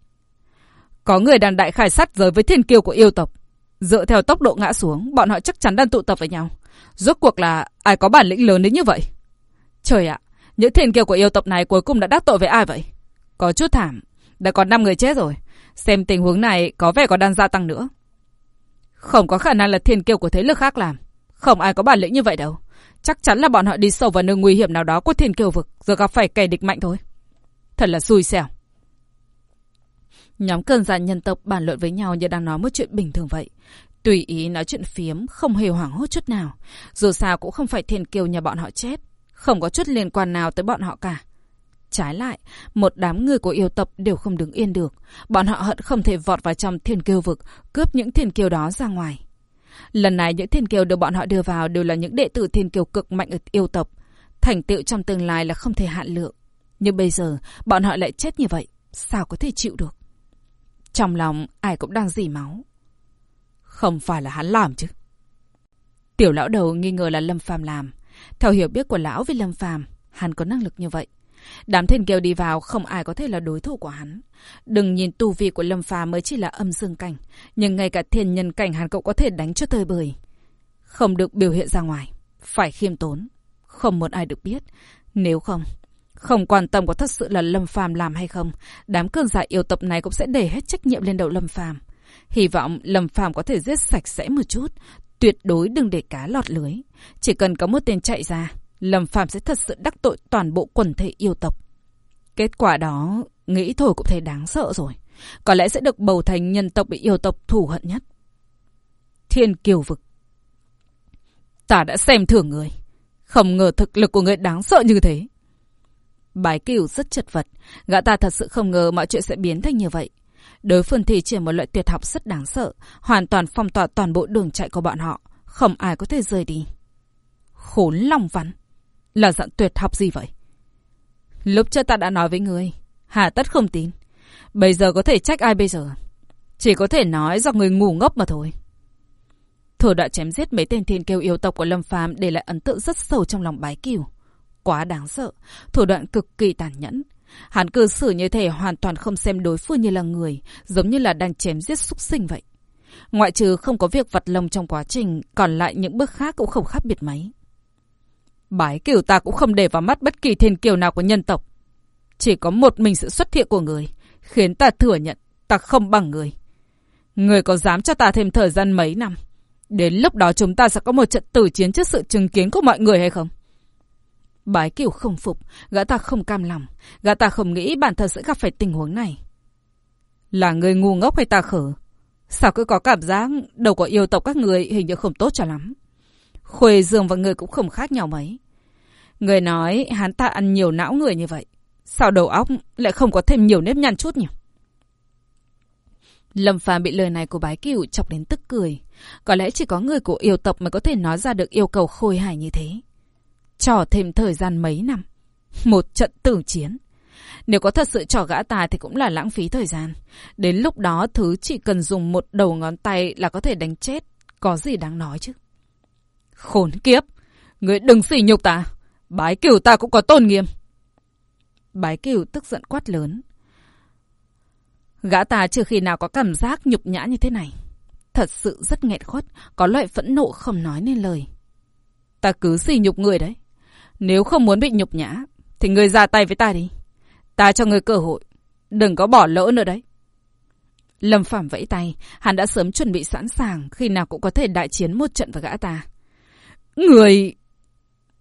A: Có người đàn đại khai sát giới với thiên kiều của yêu tộc. Dựa theo tốc độ ngã xuống, bọn họ chắc chắn đang tụ tập với nhau. Rốt cuộc là ai có bản lĩnh lớn đến như vậy? Trời ạ, những thiên kiều của yêu tộc này cuối cùng đã đắc tội với ai vậy? Có chút thảm, đã có 5 người chết rồi. Xem tình huống này có vẻ còn đang gia tăng nữa. Không có khả năng là thiên kiêu của thế lực khác làm. Không ai có bản lĩnh như vậy đâu. Chắc chắn là bọn họ đi sâu vào nơi nguy hiểm nào đó của thiên kiều vực, rồi gặp phải kẻ địch mạnh thôi. Thật là xui xẻo. Nhóm cơn giả nhân tộc bàn luận với nhau như đang nói một chuyện bình thường vậy. Tùy ý nói chuyện phiếm, không hề hoảng hốt chút nào. Dù sao cũng không phải thiên kiều nhà bọn họ chết. Không có chút liên quan nào tới bọn họ cả. Trái lại, một đám người của yêu tộc đều không đứng yên được. Bọn họ hận không thể vọt vào trong thiên kiêu vực, cướp những thiên kiêu đó ra ngoài. Lần này những thiên kiêu được bọn họ đưa vào đều là những đệ tử thiên kiêu cực mạnh ở yêu tộc. Thành tựu trong tương lai là không thể hạn lượng. Nhưng bây giờ, bọn họ lại chết như vậy. Sao có thể chịu được? Trong lòng, ai cũng đang dì máu. Không phải là hắn làm chứ. Tiểu lão đầu nghi ngờ là Lâm Phàm làm. Theo hiểu biết của lão về Lâm Phàm, hắn có năng lực như vậy. Đám thiên kiều đi vào không ai có thể là đối thủ của hắn. Đừng nhìn tu vi của Lâm Phàm mới chỉ là âm dương cảnh, nhưng ngay cả thiên nhân cảnh hắn cũng có thể đánh cho tơi bời. Không được biểu hiện ra ngoài, phải khiêm tốn, không muốn ai được biết. Nếu không, không quan tâm có thật sự là Lâm Phàm làm hay không, đám cơn giả yêu tập này cũng sẽ để hết trách nhiệm lên đầu Lâm Phàm. Hy vọng Lâm Phàm có thể giết sạch sẽ một chút, tuyệt đối đừng để cá lọt lưới. Chỉ cần có một tên chạy ra, Lâm phạm sẽ thật sự đắc tội toàn bộ quần thể yêu tộc. Kết quả đó, nghĩ thôi cũng thấy đáng sợ rồi. Có lẽ sẽ được bầu thành nhân tộc bị yêu tộc thù hận nhất. Thiên kiều vực. Ta đã xem thường người. Không ngờ thực lực của người đáng sợ như thế. Bái kiều rất chật vật. Gã ta thật sự không ngờ mọi chuyện sẽ biến thành như vậy. Đối phương thì chỉ một loại tuyệt học rất đáng sợ. Hoàn toàn phong tỏa toàn bộ đường chạy của bọn họ. Không ai có thể rời đi. Khốn lòng vắn. Là dạng tuyệt học gì vậy? Lúc trước ta đã nói với người. Hà tất không tin. Bây giờ có thể trách ai bây giờ? Chỉ có thể nói do người ngu ngốc mà thôi. Thủ đoạn chém giết mấy tên thiên kiêu yêu tộc của Lâm Phàm để lại ấn tượng rất sâu trong lòng bái kiều. Quá đáng sợ, thủ đoạn cực kỳ tàn nhẫn. Hắn cư xử như thể hoàn toàn không xem đối phương như là người, giống như là đang chém giết súc sinh vậy. Ngoại trừ không có việc vật lông trong quá trình, còn lại những bước khác cũng không khác biệt mấy. Bái kiều ta cũng không để vào mắt bất kỳ thiên kiều nào của nhân tộc. Chỉ có một mình sự xuất hiện của người, khiến ta thừa nhận ta không bằng người. Người có dám cho ta thêm thời gian mấy năm? Đến lúc đó chúng ta sẽ có một trận tử chiến trước sự chứng kiến của mọi người hay không? Bái kiều không phục, gã ta không cam lòng, gã ta không nghĩ bản thân sẽ gặp phải tình huống này. Là người ngu ngốc hay ta khở? Sao cứ có cảm giác đầu của yêu tộc các người hình như không tốt cho lắm? Khuê Dương và người cũng không khác nhau mấy. Người nói hắn ta ăn nhiều não người như vậy. Sao đầu óc lại không có thêm nhiều nếp nhăn chút nhỉ? Lâm Phàm bị lời này của bái cửu chọc đến tức cười. Có lẽ chỉ có người của yêu tộc mới có thể nói ra được yêu cầu khôi hài như thế. Trò thêm thời gian mấy năm. Một trận tử chiến. Nếu có thật sự trò gã ta thì cũng là lãng phí thời gian. Đến lúc đó thứ chỉ cần dùng một đầu ngón tay là có thể đánh chết. Có gì đáng nói chứ? Khốn kiếp! Người đừng xỉ nhục ta! Bái cửu ta cũng có tôn nghiêm! Bái cửu tức giận quát lớn. Gã ta chưa khi nào có cảm giác nhục nhã như thế này. Thật sự rất nghẹn khuất, có loại phẫn nộ không nói nên lời. Ta cứ xỉ nhục người đấy. Nếu không muốn bị nhục nhã, thì người ra tay với ta đi. Ta cho người cơ hội. Đừng có bỏ lỡ nữa đấy. Lâm Phạm vẫy tay, hắn đã sớm chuẩn bị sẵn sàng, khi nào cũng có thể đại chiến một trận với gã ta. Người...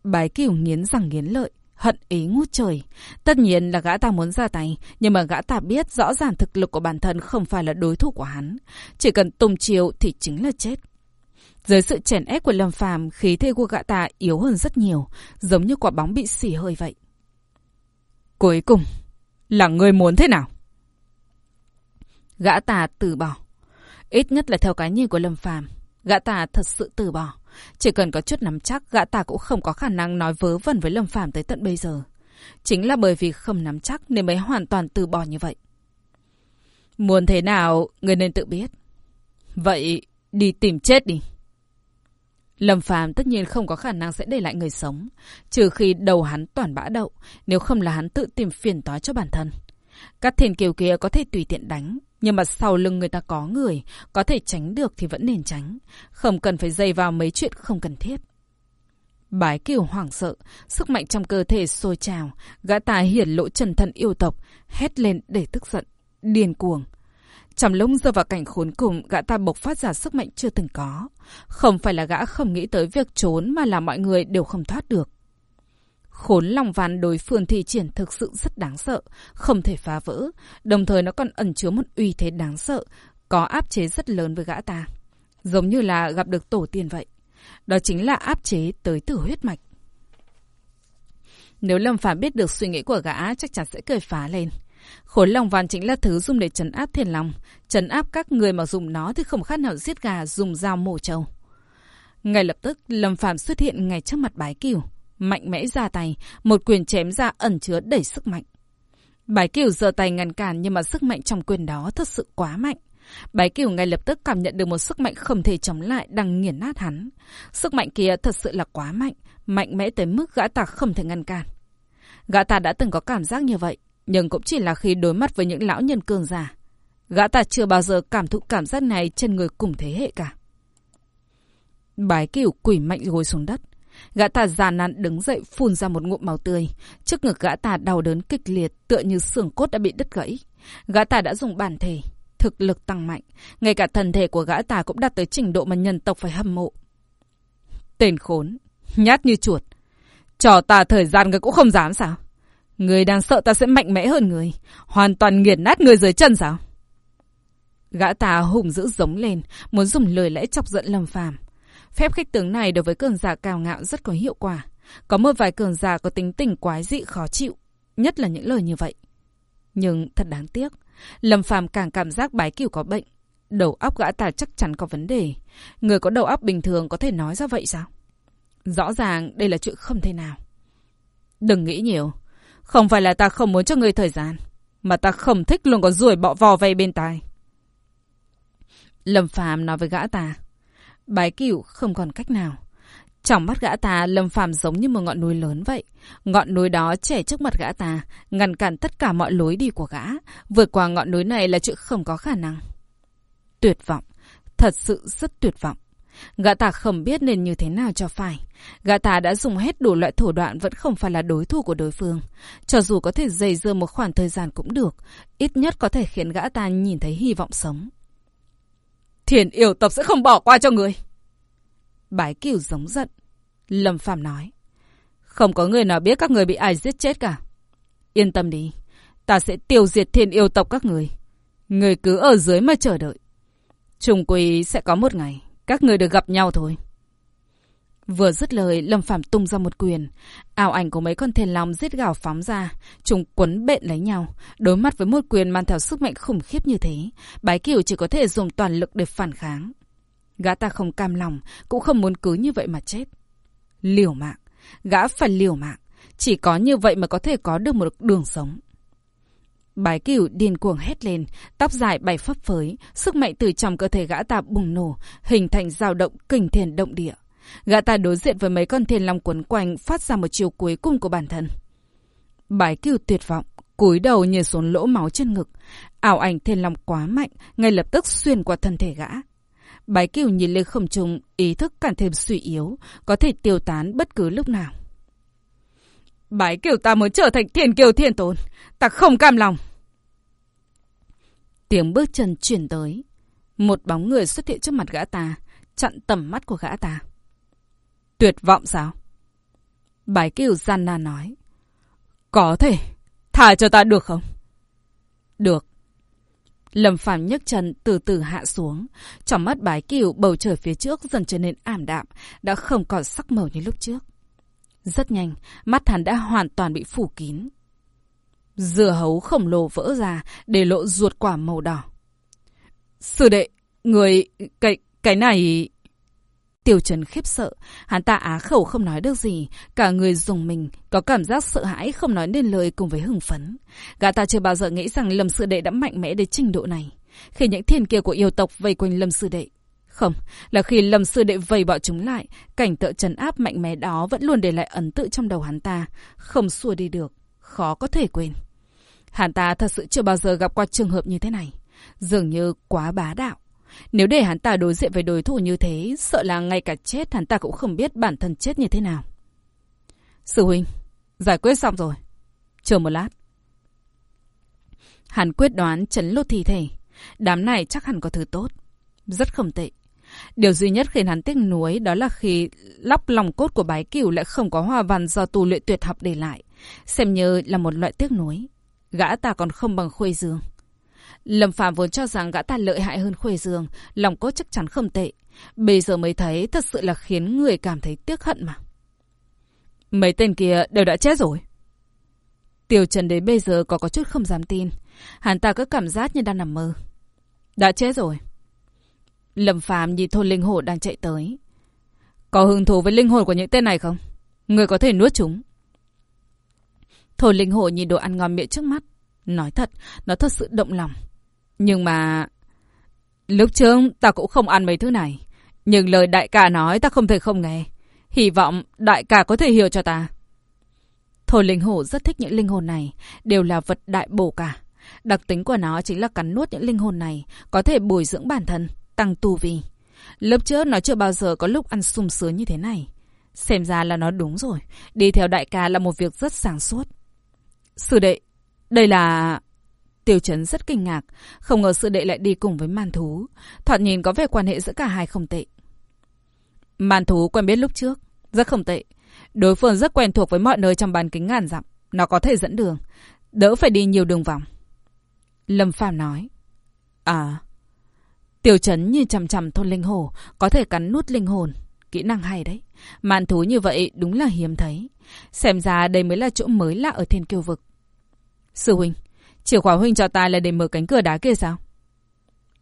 A: Bái Kiều nghiến răng nghiến lợi, hận ý ngút trời. Tất nhiên là gã ta muốn ra tay, nhưng mà gã ta biết rõ ràng thực lực của bản thân không phải là đối thủ của hắn. Chỉ cần tung chiều thì chính là chết. Dưới sự chèn ép của Lâm Phàm, khí thế của gã ta yếu hơn rất nhiều, giống như quả bóng bị xỉ hơi vậy. Cuối cùng, là người muốn thế nào? Gã ta từ bỏ. Ít nhất là theo cái nhìn của Lâm Phàm, gã ta thật sự từ bỏ. Chỉ cần có chút nắm chắc, gã ta cũng không có khả năng nói vớ vẩn với Lâm Phàm tới tận bây giờ. Chính là bởi vì không nắm chắc nên mới hoàn toàn từ bỏ như vậy. Muốn thế nào, người nên tự biết. Vậy, đi tìm chết đi. Lâm Phàm tất nhiên không có khả năng sẽ để lại người sống, trừ khi đầu hắn toàn bã đậu, nếu không là hắn tự tìm phiền toái cho bản thân. Các thiên kiều kia có thể tùy tiện đánh, nhưng mà sau lưng người ta có người, có thể tránh được thì vẫn nên tránh, không cần phải dây vào mấy chuyện không cần thiết. Bái kiều hoảng sợ, sức mạnh trong cơ thể sôi trào, gã ta hiển lộ trần thân yêu tộc, hét lên để tức giận, điên cuồng. Trong lúc rơi vào cảnh khốn cùng, gã ta bộc phát ra sức mạnh chưa từng có. Không phải là gã không nghĩ tới việc trốn mà là mọi người đều không thoát được. Khốn lòng ván đối phương thi triển thực sự rất đáng sợ, không thể phá vỡ, đồng thời nó còn ẩn chứa một uy thế đáng sợ, có áp chế rất lớn với gã ta. Giống như là gặp được tổ tiên vậy. Đó chính là áp chế tới từ huyết mạch. Nếu Lâm Phàm biết được suy nghĩ của gã chắc chắn sẽ cười phá lên. Khối long văn chính là thứ dùng để trấn áp thiên long. Trấn áp các người mà dùng nó thì không khác nào giết gà dùng dao mổ trâu. Ngay lập tức, Lâm Phàm xuất hiện ngay trước mặt bái cửu. Mạnh mẽ ra tay, một quyền chém ra ẩn chứa đầy sức mạnh. Bái kiều giơ tay ngăn cản nhưng mà sức mạnh trong quyền đó thật sự quá mạnh. Bái kiều ngay lập tức cảm nhận được một sức mạnh không thể chống lại đang nghiền nát hắn. Sức mạnh kia thật sự là quá mạnh, mạnh mẽ tới mức gã ta không thể ngăn cản. Gã ta đã từng có cảm giác như vậy, nhưng cũng chỉ là khi đối mặt với những lão nhân cường giả. Gã ta chưa bao giờ cảm thụ cảm giác này trên người cùng thế hệ cả. Bái kiều quỷ mạnh gối xuống đất. Gã ta già nàn đứng dậy phun ra một ngụm máu tươi. Trước ngực gã ta đau đớn kịch liệt tựa như xương cốt đã bị đứt gãy. Gã ta đã dùng bản thể, thực lực tăng mạnh. Ngay cả thần thể của gã ta cũng đạt tới trình độ mà nhân tộc phải hâm mộ. Tên khốn, nhát như chuột. Cho ta thời gian người cũng không dám sao? Người đang sợ ta sẽ mạnh mẽ hơn người. Hoàn toàn nghiền nát người dưới chân sao? Gã ta hùng dữ giống lên, muốn dùng lời lẽ chọc giận Lâm Phàm. Phép khích tướng này đối với cường giả cao ngạo rất có hiệu quả. Có một vài cường giả có tính tình quái dị khó chịu, nhất là những lời như vậy. Nhưng thật đáng tiếc, Lâm Phàm càng cảm giác bái cửu có bệnh. Đầu óc gã ta chắc chắn có vấn đề. Người có đầu óc bình thường có thể nói ra vậy sao? Rõ ràng đây là chuyện không thể nào. Đừng nghĩ nhiều. Không phải là ta không muốn cho người thời gian. Mà ta không thích luôn có ruồi bọ vò vây bên tai. Lâm Phàm nói với gã ta. Bái cửu không còn cách nào. Trong mắt gã ta, Lâm Phàm giống như một ngọn núi lớn vậy. Ngọn núi đó trẻ trước mặt gã ta, ngăn cản tất cả mọi lối đi của gã. Vượt qua ngọn núi này là chuyện không có khả năng. Tuyệt vọng. Thật sự rất tuyệt vọng. Gã ta không biết nên như thế nào cho phải. Gã ta đã dùng hết đủ loại thủ đoạn vẫn không phải là đối thủ của đối phương. Cho dù có thể dày dưa một khoảng thời gian cũng được, ít nhất có thể khiến gã ta nhìn thấy hy vọng sống. Thiền yêu tập sẽ không bỏ qua cho người. Bái cửu giống giận. Lâm Phàm nói. Không có người nào biết các người bị ai giết chết cả. Yên tâm đi. Ta sẽ tiêu diệt thiên yêu tộc các người. Người cứ ở dưới mà chờ đợi. Trùng quỳ sẽ có một ngày. Các người được gặp nhau thôi. Vừa dứt lời, Lâm phạm tung ra một quyền. Ảo ảnh của mấy con thiền long giết gào phóng ra. Chúng quấn bện lấy nhau. Đối mặt với một quyền mang theo sức mạnh khủng khiếp như thế. Bái Kiều chỉ có thể dùng toàn lực để phản kháng. Gã ta không cam lòng, cũng không muốn cứ như vậy mà chết. Liều mạng. Gã phải liều mạng. Chỉ có như vậy mà có thể có được một đường sống. Bái cửu điên cuồng hét lên, tóc dài bay phấp phới, sức mạnh từ trong cơ thể gã ta bùng nổ, hình thành dao động kinh thiên động địa. Gã ta đối diện với mấy con thiên long quấn quanh phát ra một chiều cuối cùng của bản thân. Bái cừu tuyệt vọng, cúi đầu nhìn xuống lỗ máu trên ngực. Ảo ảnh thiên long quá mạnh, ngay lập tức xuyên qua thân thể gã. Bái cừu nhìn lên không trung, ý thức càng thêm suy yếu, có thể tiêu tán bất cứ lúc nào. Bái kiều ta muốn trở thành thiên kiều thiên tôn, ta không cam lòng. Tiếng bước chân chuyển tới. Một bóng người xuất hiện trước mặt gã ta, chặn tầm mắt của gã ta. Tuyệt vọng sao? Bái cửu gian nan nói. Có thể. Thả cho ta được không? Được. Lâm Phàm nhấc chân từ từ hạ xuống. Trong mắt bái cửu bầu trời phía trước dần trở nên ảm đạm, đã không còn sắc màu như lúc trước. Rất nhanh, mắt hắn đã hoàn toàn bị phủ kín. Dừa hấu khổng lồ vỡ ra, để lộ ruột quả màu đỏ. Sư đệ, người... cái... cái này... Tiểu Trần khiếp sợ, hắn ta á khẩu không nói được gì, cả người dùng mình, có cảm giác sợ hãi không nói nên lời cùng với hưng phấn. Gã ta chưa bao giờ nghĩ rằng Lâm Sư Đệ đã mạnh mẽ đến trình độ này. Khi những thiên kia của yêu tộc vây quanh Lâm Sư Đệ. Không, là khi Lâm Sư Đệ vây bọn chúng lại, cảnh tượng trấn áp mạnh mẽ đó vẫn luôn để lại ấn tượng trong đầu hắn ta, không xua đi được, khó có thể quên. Hắn ta thật sự chưa bao giờ gặp qua trường hợp như thế này, dường như quá bá đạo. Nếu để hắn ta đối diện với đối thủ như thế, sợ là ngay cả chết hắn ta cũng không biết bản thân chết như thế nào. Sư huynh, giải quyết xong rồi. Chờ một lát. Hắn quyết đoán chấn lột thi thể. Đám này chắc hẳn có thứ tốt. Rất không tệ. Điều duy nhất khiến hắn tiếc nuối đó là khi lóc lòng cốt của bái cửu lại không có hoa văn do tu luyện tuyệt học để lại. Xem như là một loại tiếc nuối. Gã ta còn không bằng khuê dương. Lâm Phạm vốn cho rằng gã ta lợi hại hơn Khuê Dương, lòng cốt chắc chắn không tệ. Bây giờ mới thấy thật sự là khiến người cảm thấy tiếc hận mà. Mấy tên kia đều đã chết rồi, Tiêu Trần đến bây giờ có có chút không dám tin. Hắn ta có cảm giác như đang nằm mơ. Đã chết rồi. Lâm Phạm nhìn thôn linh hồn đang chạy tới. Có hứng thú với linh hồn của những tên này không? Người có thể nuốt chúng. Thôn linh hồn nhìn đồ ăn ngon miệng trước mắt. Nói thật, nó thật sự động lòng. Nhưng mà... Lúc trước ta cũng không ăn mấy thứ này. Nhưng lời đại ca nói ta không thể không nghe. Hy vọng đại ca có thể hiểu cho ta. Thổ linh hổ rất thích những linh hồn này, đều là vật đại bổ cả. Đặc tính của nó chính là cắn nuốt những linh hồn này, có thể bồi dưỡng bản thân, tăng tu vi. Lớp trước nó chưa bao giờ có lúc ăn sung sướng như thế này. Xem ra là nó đúng rồi, đi theo đại ca là một việc rất sáng suốt. Sư đệ, đây là... Tiêu chấn rất kinh ngạc, không ngờ sư đệ lại đi cùng với man thú. Thoạt nhìn có vẻ quan hệ giữa cả hai không tệ. Man thú quen biết lúc trước, rất không tệ. Đối phương rất quen thuộc với mọi nơi trong bán kính ngàn dặm. Nó có thể dẫn đường. Đỡ phải đi nhiều đường vòng. Lâm Phàm nói. À. Tiểu trấn như chằm chằm thôn linh hồ. Có thể cắn nuốt linh hồn. Kỹ năng hay đấy. Màn thú như vậy đúng là hiếm thấy. Xem ra đây mới là chỗ mới lạ ở thiên kiêu vực. Sư huynh. Chìa khóa huynh cho ta là để mở cánh cửa đá kia sao?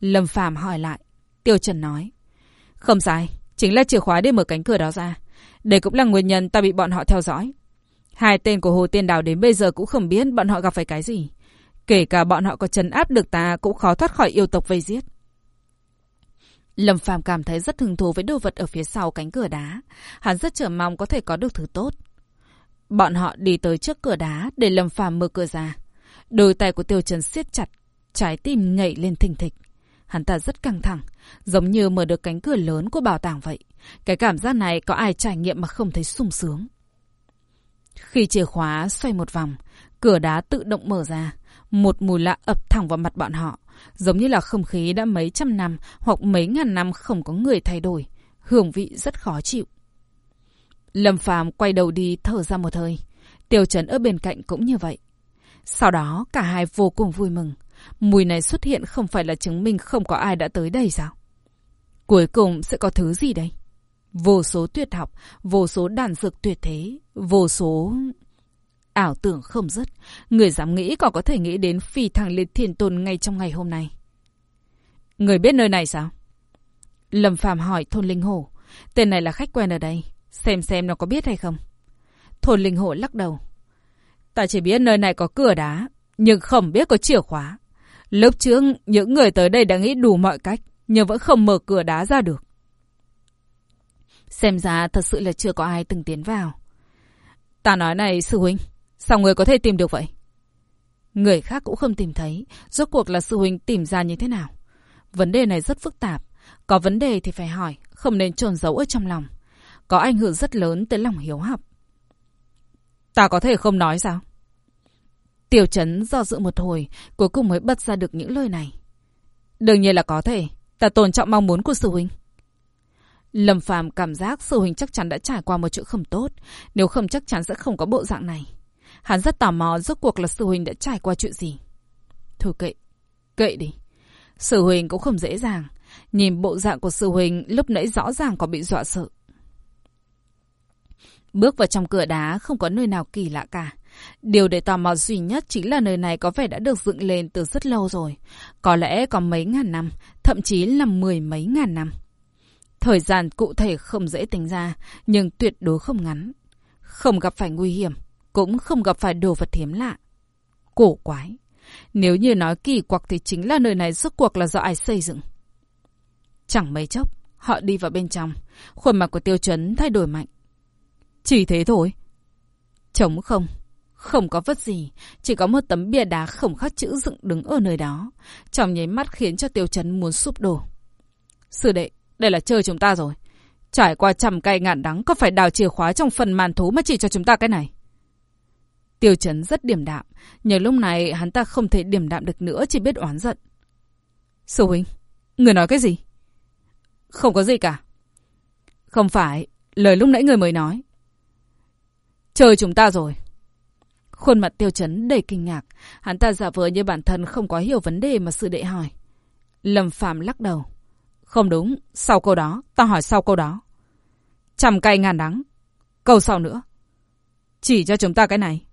A: Lâm Phàm hỏi lại. Tiêu Trần nói. Không sai. Chính là chìa khóa để mở cánh cửa đó ra. Đây cũng là nguyên nhân ta bị bọn họ theo dõi. Hai tên của Hồ Tiên Đào đến bây giờ cũng không biết bọn họ gặp phải cái gì. Kể cả bọn họ có trấn áp được ta cũng khó thoát khỏi yêu tộc vây giết. Lâm Phàm cảm thấy rất hứng thú với đồ vật ở phía sau cánh cửa đá. Hắn rất chờ mong có thể có được thứ tốt. Bọn họ đi tới trước cửa đá để Lâm Phàm mở cửa ra. Đôi tay của Tiêu Trần siết chặt, trái tim nhảy lên thình thịch. Hắn ta rất căng thẳng, giống như mở được cánh cửa lớn của bảo tàng vậy. Cái cảm giác này có ai trải nghiệm mà không thấy sung sướng. Khi chìa khóa xoay một vòng, cửa đá tự động mở ra. Một mùi lạ ập thẳng vào mặt bọn họ. Giống như là không khí đã mấy trăm năm hoặc mấy ngàn năm không có người thay đổi. Hương vị rất khó chịu. Lâm Phàm quay đầu đi thở ra một hơi. Tiêu Trấn ở bên cạnh cũng như vậy. Sau đó cả hai vô cùng vui mừng. Mùi này xuất hiện không phải là chứng minh không có ai đã tới đây sao? Cuối cùng sẽ có thứ gì đây? Vô số tuyệt học, vô số đàn dược tuyệt thế, vô số... Ảo tưởng không dứt, người dám nghĩ còn có thể nghĩ đến phi thăng lên thiên tôn ngay trong ngày hôm nay. Người biết nơi này sao? Lâm Phàm hỏi thôn Linh Hổ. Tên này là khách quen ở đây. Xem xem nó có biết hay không. Thôn Linh hộ lắc đầu. Ta chỉ biết nơi này có cửa đá, nhưng không biết có chìa khóa. Lúc trước, những người tới đây đã nghĩ đủ mọi cách, nhưng vẫn không mở cửa đá ra được. Xem ra thật sự là chưa có ai từng tiến vào. Ta nói này sư huynh, sao người có thể tìm được vậy? Người khác cũng không tìm thấy, rốt cuộc là sư huynh tìm ra như thế nào? Vấn đề này rất phức tạp, có vấn đề thì phải hỏi, không nên trồn giấu ở trong lòng. Có ảnh hưởng rất lớn tới lòng hiếu học. Ta có thể không nói sao? Tiểu Trấn do dự một hồi, cuối cùng mới bật ra được những lời này. Đương nhiên là có thể, ta tôn trọng mong muốn của sư huynh. Lâm Phàm cảm giác sư huynh chắc chắn đã trải qua một chuyện không tốt, nếu không chắc chắn sẽ không có bộ dạng này. Hắn rất tò mò rốt cuộc là sư huynh đã trải qua chuyện gì. Thôi kệ, kệ đi. Sư huynh cũng không dễ dàng, nhìn bộ dạng của sư huynh lúc nãy rõ ràng có bị dọa sợ. Bước vào trong cửa đá không có nơi nào kỳ lạ cả. Điều để tò mò duy nhất chính là nơi này có vẻ đã được dựng lên từ rất lâu rồi. Có lẽ có mấy ngàn năm, thậm chí là mười mấy ngàn năm. Thời gian cụ thể không dễ tính ra, nhưng tuyệt đối không ngắn. Không gặp phải nguy hiểm, cũng không gặp phải đồ vật hiếm lạ. Cổ quái. Nếu như nói kỳ quặc thì chính là nơi này rốt cuộc là do ai xây dựng. Chẳng mấy chốc, họ đi vào bên trong. Khuôn mặt của tiêu chuẩn thay đổi mạnh. Chỉ thế thôi. Trống không. Không có vật gì, chỉ có một tấm bia đá khổng khắc chữ dựng đứng ở nơi đó. Trong nháy mắt khiến cho tiêu chấn muốn sụp đổ. Sư đệ, đây là chơi chúng ta rồi. Trải qua trăm cây ngàn đắng có phải đào chìa khóa trong phần màn thú mà chỉ cho chúng ta cái này. Tiêu chấn rất điểm đạm, nhờ lúc này hắn ta không thể điểm đạm được nữa chỉ biết oán giận. Sư huynh, người nói cái gì? Không có gì cả. Không phải, lời lúc nãy người mới nói. Chơi chúng ta rồi. Khuôn mặt tiêu chấn đầy kinh ngạc. Hắn ta giả vờ như bản thân không có hiểu vấn đề mà sư đệ hỏi. Lâm Phạm lắc đầu. Không đúng, sau câu đó, ta hỏi sau câu đó. Trăm cay ngàn đắng. Câu sau nữa. Chỉ cho chúng ta cái này.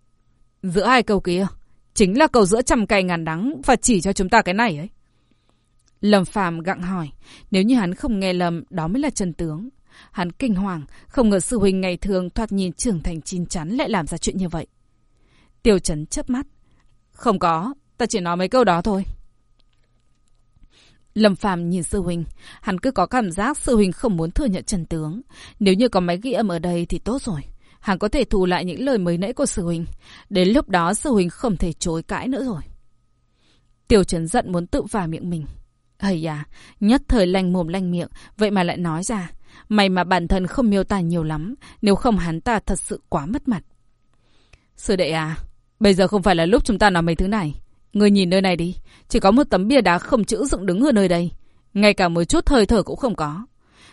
B: Giữa hai câu kia, chính là câu giữa trăm cay ngàn đắng và chỉ cho chúng ta cái này ấy.
A: Lâm Phàm gặng hỏi, nếu như hắn không nghe lầm, đó mới là chân tướng. Hắn kinh hoàng, không ngờ sư huynh ngày thường thoạt nhìn trưởng thành chín chắn lại làm ra chuyện như vậy. Tiêu chấn chớp mắt.
B: Không có, ta chỉ nói mấy câu đó thôi.
A: Lâm Phàm nhìn sư huynh, hắn cứ có cảm giác sư huynh không muốn thừa nhận trần tướng. Nếu như có máy ghi âm ở đây thì tốt rồi. Hắn có thể thu lại những lời mới nãy của sư huynh. Đến lúc đó sư huynh không thể chối cãi nữa rồi. Tiêu Trấn giận muốn tự vào miệng mình. Hầy à, nhất thời lanh mồm lanh miệng, vậy mà lại nói ra. May mà bản thân không miêu tả nhiều lắm, nếu không hắn ta thật sự quá mất mặt.
B: Sư đệ à, bây giờ không phải là lúc chúng ta nói mấy thứ này. Người nhìn nơi này đi, chỉ có một tấm bia đá không chữ dựng đứng ở nơi đây. Ngay cả một chút hơi thở cũng không có.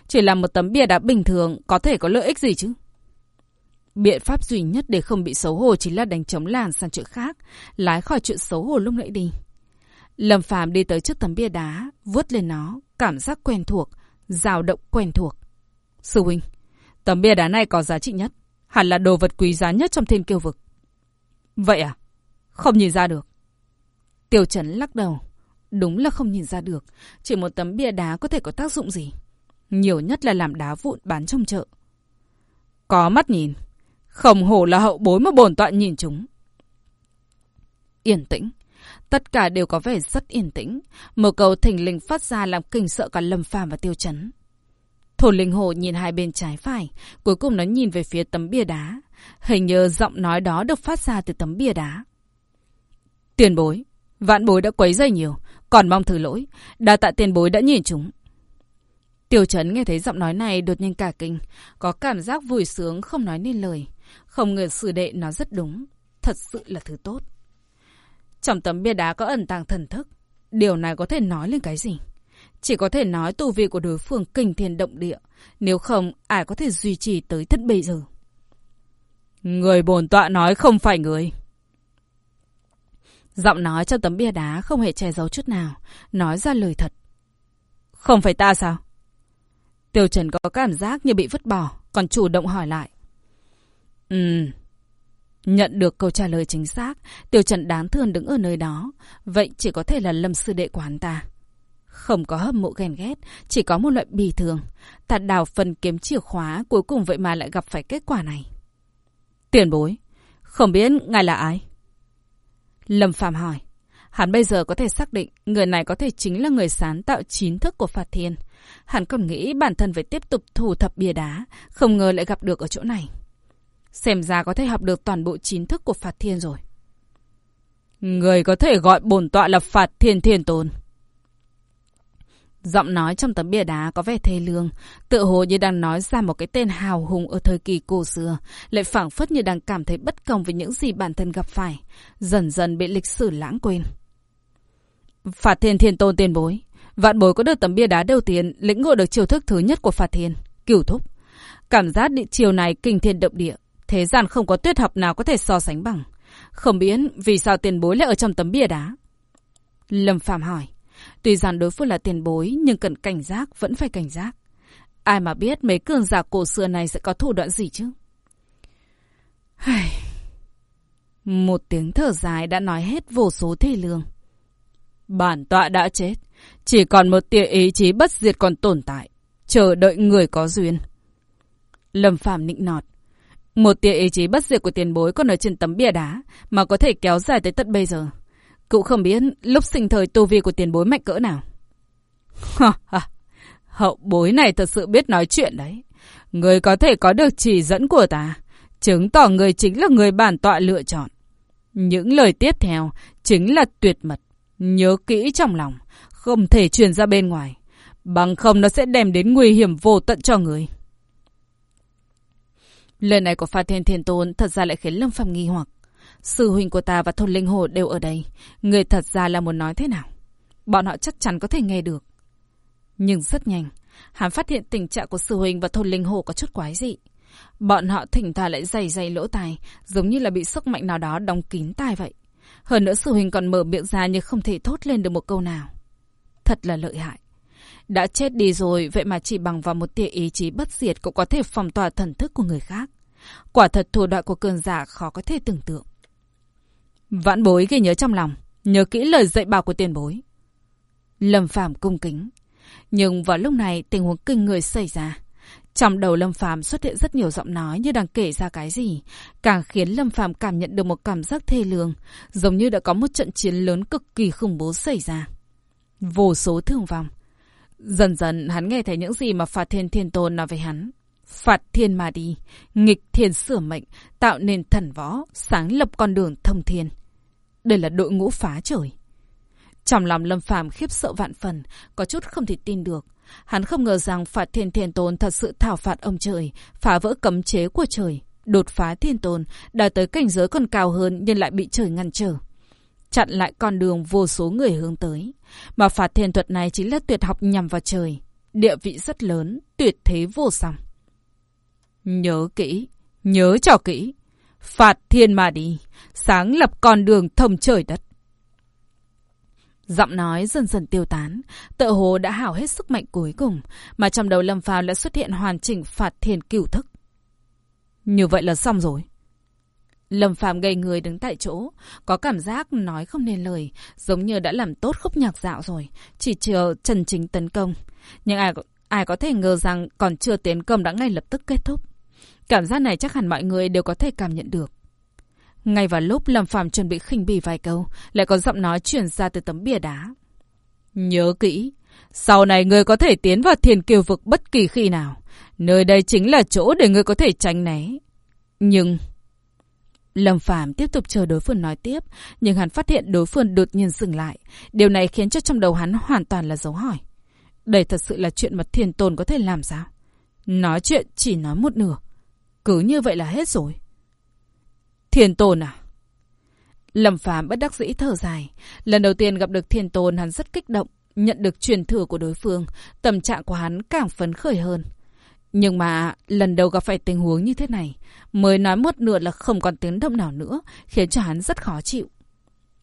B: Chỉ là một tấm bia đá bình thường, có thể có lợi ích gì chứ?
A: Biện pháp duy nhất để không bị xấu hổ chính là đánh chống làn sang chuyện khác, lái khỏi chuyện xấu hổ lúc nãy đi. Lâm Phàm đi tới trước tấm bia đá, vuốt lên nó, cảm giác quen thuộc, dao động quen thuộc.
B: Sư huynh, tấm bia đá này có giá trị nhất, hẳn là đồ vật quý giá nhất trong thiên kiêu vực. Vậy à? Không nhìn ra được.
A: Tiêu Trấn lắc đầu. Đúng là không nhìn ra được, chỉ một tấm bia đá có thể có tác dụng gì. Nhiều nhất là làm đá vụn bán trong chợ.
B: Có mắt nhìn, không hổ là hậu bối mà bổn tọa nhìn chúng.
A: Yên tĩnh. Tất cả đều có vẻ rất yên tĩnh. Một cầu thỉnh linh phát ra làm kinh sợ cả Lâm Phàm và Tiêu Chấn. Thổ linh hồ nhìn hai bên trái phải, cuối cùng nó nhìn về phía tấm bia đá. Hình như giọng nói đó được phát ra từ tấm bia đá.
B: Tiền bối, vạn bối đã quấy dây nhiều, còn mong thử lỗi. Đa tạ tiền bối đã nhìn chúng.
A: tiểu Chấn nghe thấy giọng nói này đột nhiên cả kinh, có cảm giác vui sướng không nói nên lời. Không ngờ sư đệ nó rất đúng, thật sự là thứ tốt. Trong tấm bia đá có ẩn tàng thần thức. Điều này có thể nói lên cái gì? Chỉ có thể nói tu vi của đối phương kinh thiên động địa. Nếu không, ai có thể duy trì tới thất bây giờ?
B: Người bồn tọa nói không phải người.
A: Giọng nói trong tấm bia đá không hề che giấu chút nào. Nói ra lời thật.
B: Không phải ta sao?
A: Tiêu Trần có cảm giác như bị vứt bỏ, còn chủ động hỏi lại.
B: Ừm.
A: Nhận được câu trả lời chính xác, Tiêu Trần đáng thương đứng ở nơi đó. Vậy chỉ có thể là lâm sư đệ của hắn ta. Không có hâm mộ ghen ghét, chỉ có một loại bì thường. ta đào phần kiếm chìa khóa, cuối cùng vậy mà lại gặp phải kết quả này.
B: Tiền bối, không biết ngài là ai?
A: Lâm Phạm hỏi. Hắn bây giờ có thể xác định người này có thể chính là người sáng tạo chín thức của Phạt Thiên. Hắn còn nghĩ bản thân phải tiếp tục thủ thập bia đá, không ngờ lại gặp được ở chỗ này. Xem ra có thể học được toàn bộ chín thức của Phạt Thiên rồi.
B: Người có thể gọi bổn tọa là Phạt Thiên Thiên Tôn.
A: Giọng nói trong tấm bia đá có vẻ thê lương, tự hồ như đang nói ra một cái tên hào hùng ở thời kỳ cổ xưa, lại phảng phất như đang cảm thấy bất công với những gì bản thân gặp phải, dần dần bị lịch sử lãng quên.
B: Phạt Thiên Thiên Tôn tiền bối, vạn bối có được tấm bia đá đầu tiên, lĩnh ngộ được chiêu thức thứ nhất của Phạt Thiên, cửu thúc. Cảm giác địa chiều này kinh thiên động địa, thế gian không có tuyết học nào có thể so sánh bằng. Không biết vì sao tiền bối lại ở trong tấm bia đá.
A: Lâm Phạm hỏi. Tuy rằng đối phương là tiền bối, nhưng cần cảnh giác, vẫn phải cảnh giác. Ai mà biết mấy cường giả cổ xưa này sẽ có thủ đoạn gì chứ? Một tiếng thở dài đã nói hết vô số thê lương.
B: Bản tọa đã chết, chỉ còn một tia ý chí bất diệt còn tồn tại, chờ đợi người có duyên.
A: Lâm Phạm nịnh nọt.
B: Một tia ý chí bất diệt của tiền bối còn ở trên tấm bia đá, mà có thể kéo dài tới tận bây giờ cụ không biết lúc sinh thời tu vi của tiền bối mạnh cỡ nào. Hậu bối này thật sự biết nói chuyện đấy. Người có thể có được chỉ dẫn của ta, chứng tỏ người chính là người bản tọa lựa chọn. Những lời tiếp theo chính là tuyệt mật, nhớ kỹ trong lòng, không thể truyền ra bên ngoài. Bằng không nó sẽ đem đến nguy hiểm vô tận cho người.
A: Lời này của Pha Thiên Thiên Tôn thật ra lại khiến Lâm Phạm nghi hoặc. Sư huynh của ta và thôn linh hồ đều ở đây. Người thật ra là muốn nói thế nào? Bọn họ chắc chắn có thể nghe được. Nhưng rất nhanh, hắn phát hiện tình trạng của sư huynh và thôn linh hồ có chút quái dị. Bọn họ thỉnh thoảng lại dày dày lỗ tai, giống như là bị sức mạnh nào đó đóng kín tai vậy. Hơn nữa sư huynh còn mở miệng ra nhưng không thể thốt lên được một câu nào. Thật là lợi hại. Đã chết đi rồi, vậy mà chỉ bằng vào một tia ý chí bất diệt cũng có thể phòng tỏa thần thức của người khác. Quả thật thủ đoạn của cường giả khó có thể tưởng tượng.
B: Vãn bối ghi nhớ trong lòng, nhớ kỹ lời dạy bảo của tiền bối.
A: Lâm Phàm cung kính. Nhưng vào lúc này tình huống kinh người xảy ra. Trong đầu Lâm Phàm xuất hiện rất nhiều giọng nói như đang kể ra cái gì, càng khiến Lâm Phàm cảm nhận được một cảm giác thê lương, giống như đã có một trận chiến lớn cực kỳ khủng bố xảy ra. Vô số thương vong. Dần dần hắn nghe thấy những gì mà Phạt Thiên Thiên Tôn nói với hắn. Phạt thiên mà đi, nghịch thiên sửa mệnh, tạo nên thần võ, sáng lập con đường thông thiên. Đây là đội ngũ phá trời. Trong lòng Lâm Phàm khiếp sợ vạn phần, có chút không thể tin được. Hắn không ngờ rằng Phạt Thiên Thiên Tôn thật sự thảo phạt ông trời, phá vỡ cấm chế của trời, đột phá Thiên Tôn, đã tới cảnh giới còn cao hơn nhưng lại bị trời ngăn trở. Chặn lại con đường vô số người hướng tới. Mà Phạt Thiên thuật này chính là tuyệt học nhằm vào trời. Địa vị rất lớn, tuyệt thế vô song. Nhớ kỹ, nhớ cho kỹ. Phạt thiên mà đi, sáng lập con đường thông trời đất. Giọng nói dần dần tiêu tán, tự hồ đã hảo hết sức mạnh cuối cùng, mà trong đầu Lâm Phàm đã xuất hiện hoàn chỉnh phạt thiên cửu thức. Như vậy là xong rồi. Lâm Phàm gây người đứng tại chỗ, có cảm giác nói không nên lời, giống như đã làm tốt khúc nhạc dạo rồi, chỉ chờ Trần Chính tấn công. Nhưng ai ai có thể ngờ rằng còn chưa tiến công đã ngay lập tức kết thúc. Cảm giác này chắc hẳn mọi người đều có thể cảm nhận được. Ngay vào lúc Lâm Phàm chuẩn bị khinh bỉ vài câu, lại có giọng nói chuyển ra từ tấm bia đá. Nhớ kỹ, sau này người có thể tiến vào thiền kiều vực bất kỳ khi nào. Nơi đây chính là chỗ để người có thể tránh né. Nhưng... Lâm Phàm tiếp tục chờ đối phương nói tiếp, nhưng hắn phát hiện đối phương đột nhiên dừng lại. Điều này khiến cho trong đầu hắn hoàn toàn là dấu hỏi. Đây thật sự là chuyện mà thiền tồn có thể làm sao? Nói chuyện chỉ nói một nửa. Cứ như vậy là hết rồi. Thiên tôn à? Lâm Phàm bất đắc dĩ thở dài. Lần đầu tiên gặp được thiên tôn hắn rất kích động. Nhận được truyền thừa của đối phương, tâm trạng của hắn càng phấn khởi hơn. Nhưng mà lần đầu gặp phải tình huống như thế này, mới nói một nửa là không còn tiếng động nào nữa, khiến cho hắn rất khó chịu.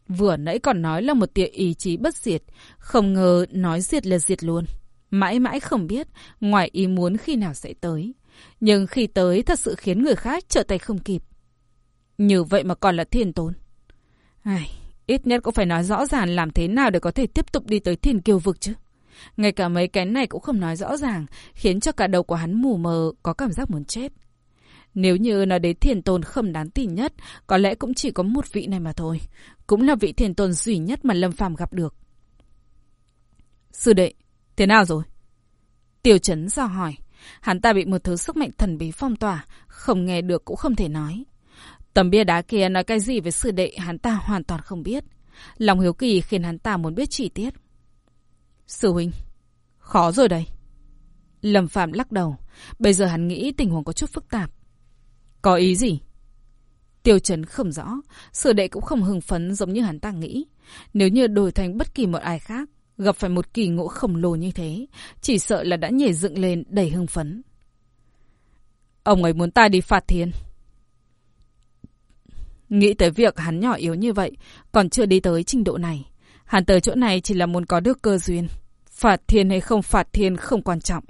A: Vừa nãy còn nói là một tia ý chí bất diệt, không ngờ nói diệt là diệt luôn. Mãi mãi không biết, ngoài ý muốn khi nào sẽ tới. Nhưng khi tới thật sự khiến người khác trở tay không kịp. Như vậy mà còn là thiên tốn, Ai, ít nhất cũng phải nói rõ ràng làm thế nào để có thể tiếp tục đi tới thiên kiêu vực chứ. Ngay cả mấy cái này cũng không nói rõ ràng, khiến cho cả đầu của hắn mù mờ, có cảm giác muốn chết. Nếu như nói đến thiền tôn không đáng tin nhất, có lẽ cũng chỉ có một vị này mà thôi. Cũng là vị thiền tôn duy nhất mà Lâm Phàm gặp được. Sư đệ, thế nào rồi? Tiêu chấn ra hỏi. Hắn ta bị một thứ sức mạnh thần bí phong tỏa, không nghe được cũng không thể nói. Tầm bia đá kia nói cái gì về sư đệ hắn ta hoàn toàn không biết. Lòng hiếu kỳ khiến hắn ta muốn biết chi tiết. Sư huynh, khó rồi đây. Lâm Phạm lắc đầu. Bây giờ hắn nghĩ tình huống có chút phức tạp. Có ý gì? Tiêu Trấn không rõ, sư đệ cũng không hưng phấn giống như hắn ta nghĩ. Nếu như đổi thành bất kỳ một ai khác, gặp phải một kỳ ngộ khổng lồ như thế, chỉ sợ là đã nhảy dựng lên đầy hưng phấn. Ông ấy muốn ta đi phạt thiên. Nghĩ tới việc hắn nhỏ yếu như vậy, còn chưa đi tới trình độ này. Hắn tới chỗ này chỉ là muốn có được cơ duyên. Phạt thiên hay không phạt thiên không quan trọng.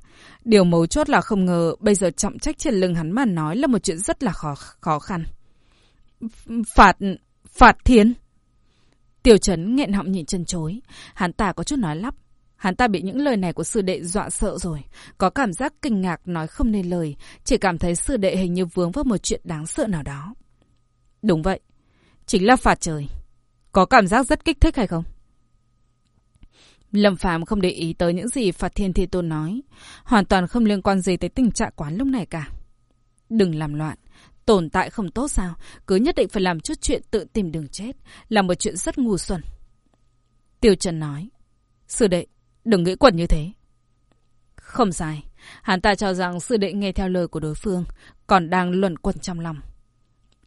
A: Điều mấu chốt là không ngờ bây giờ trọng trách trên lưng hắn mà nói là một chuyện rất là khó, khó khăn. Phạt... phạt thiên? Tiểu Trấn nghẹn họng nhìn chân chối. Hắn ta có chút nói lắp. Hắn ta bị những lời này của sư đệ dọa sợ rồi. Có cảm giác kinh ngạc nói không nên lời. Chỉ cảm thấy sư đệ hình như vướng vào một chuyện đáng sợ nào đó. Đúng vậy. Chính là phạt trời. Có cảm giác rất kích thích hay không? Lâm Phạm không để ý tới những gì Phạt Thiên Thi Tôn nói. Hoàn toàn không liên quan gì tới tình trạng quán lúc này cả. Đừng làm loạn. Tồn tại không tốt sao? Cứ nhất định phải làm chút chuyện tự tìm đường chết. Là một chuyện rất ngu xuẩn. Tiêu Trần nói. Sư đệ, đừng nghĩ quẩn như thế. Không sai. Hắn ta cho rằng sư đệ nghe theo lời của đối phương, còn đang luẩn quẩn trong lòng.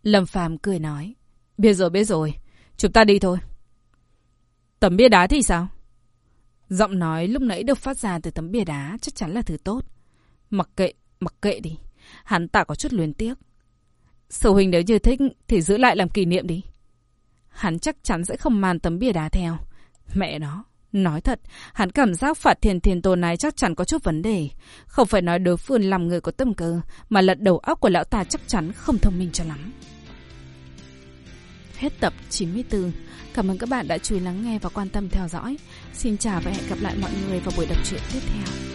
A: Lâm Phàm cười nói. Biết rồi, biết rồi. Chúng ta đi thôi. Tấm bia đá thì sao? Giọng nói lúc nãy được phát ra từ tấm bia đá chắc chắn là thứ tốt. Mặc kệ, mặc kệ đi. Hắn ta có chút luyến tiếc. Sở huynh nếu như thích thì giữ lại làm kỷ niệm đi. Hắn chắc chắn sẽ không mang tấm bia đá theo. Mẹ nó, nói thật, hắn cảm giác phạt thiền thiền tồn này chắc chắn có chút vấn đề. Không phải nói đối phương làm người có tâm cơ, mà là đầu óc của lão ta chắc chắn không thông minh cho lắm. Hết tập 94. Cảm ơn các bạn đã chú ý lắng nghe và quan tâm theo dõi. Xin chào và hẹn gặp lại mọi người vào buổi đọc truyện tiếp theo.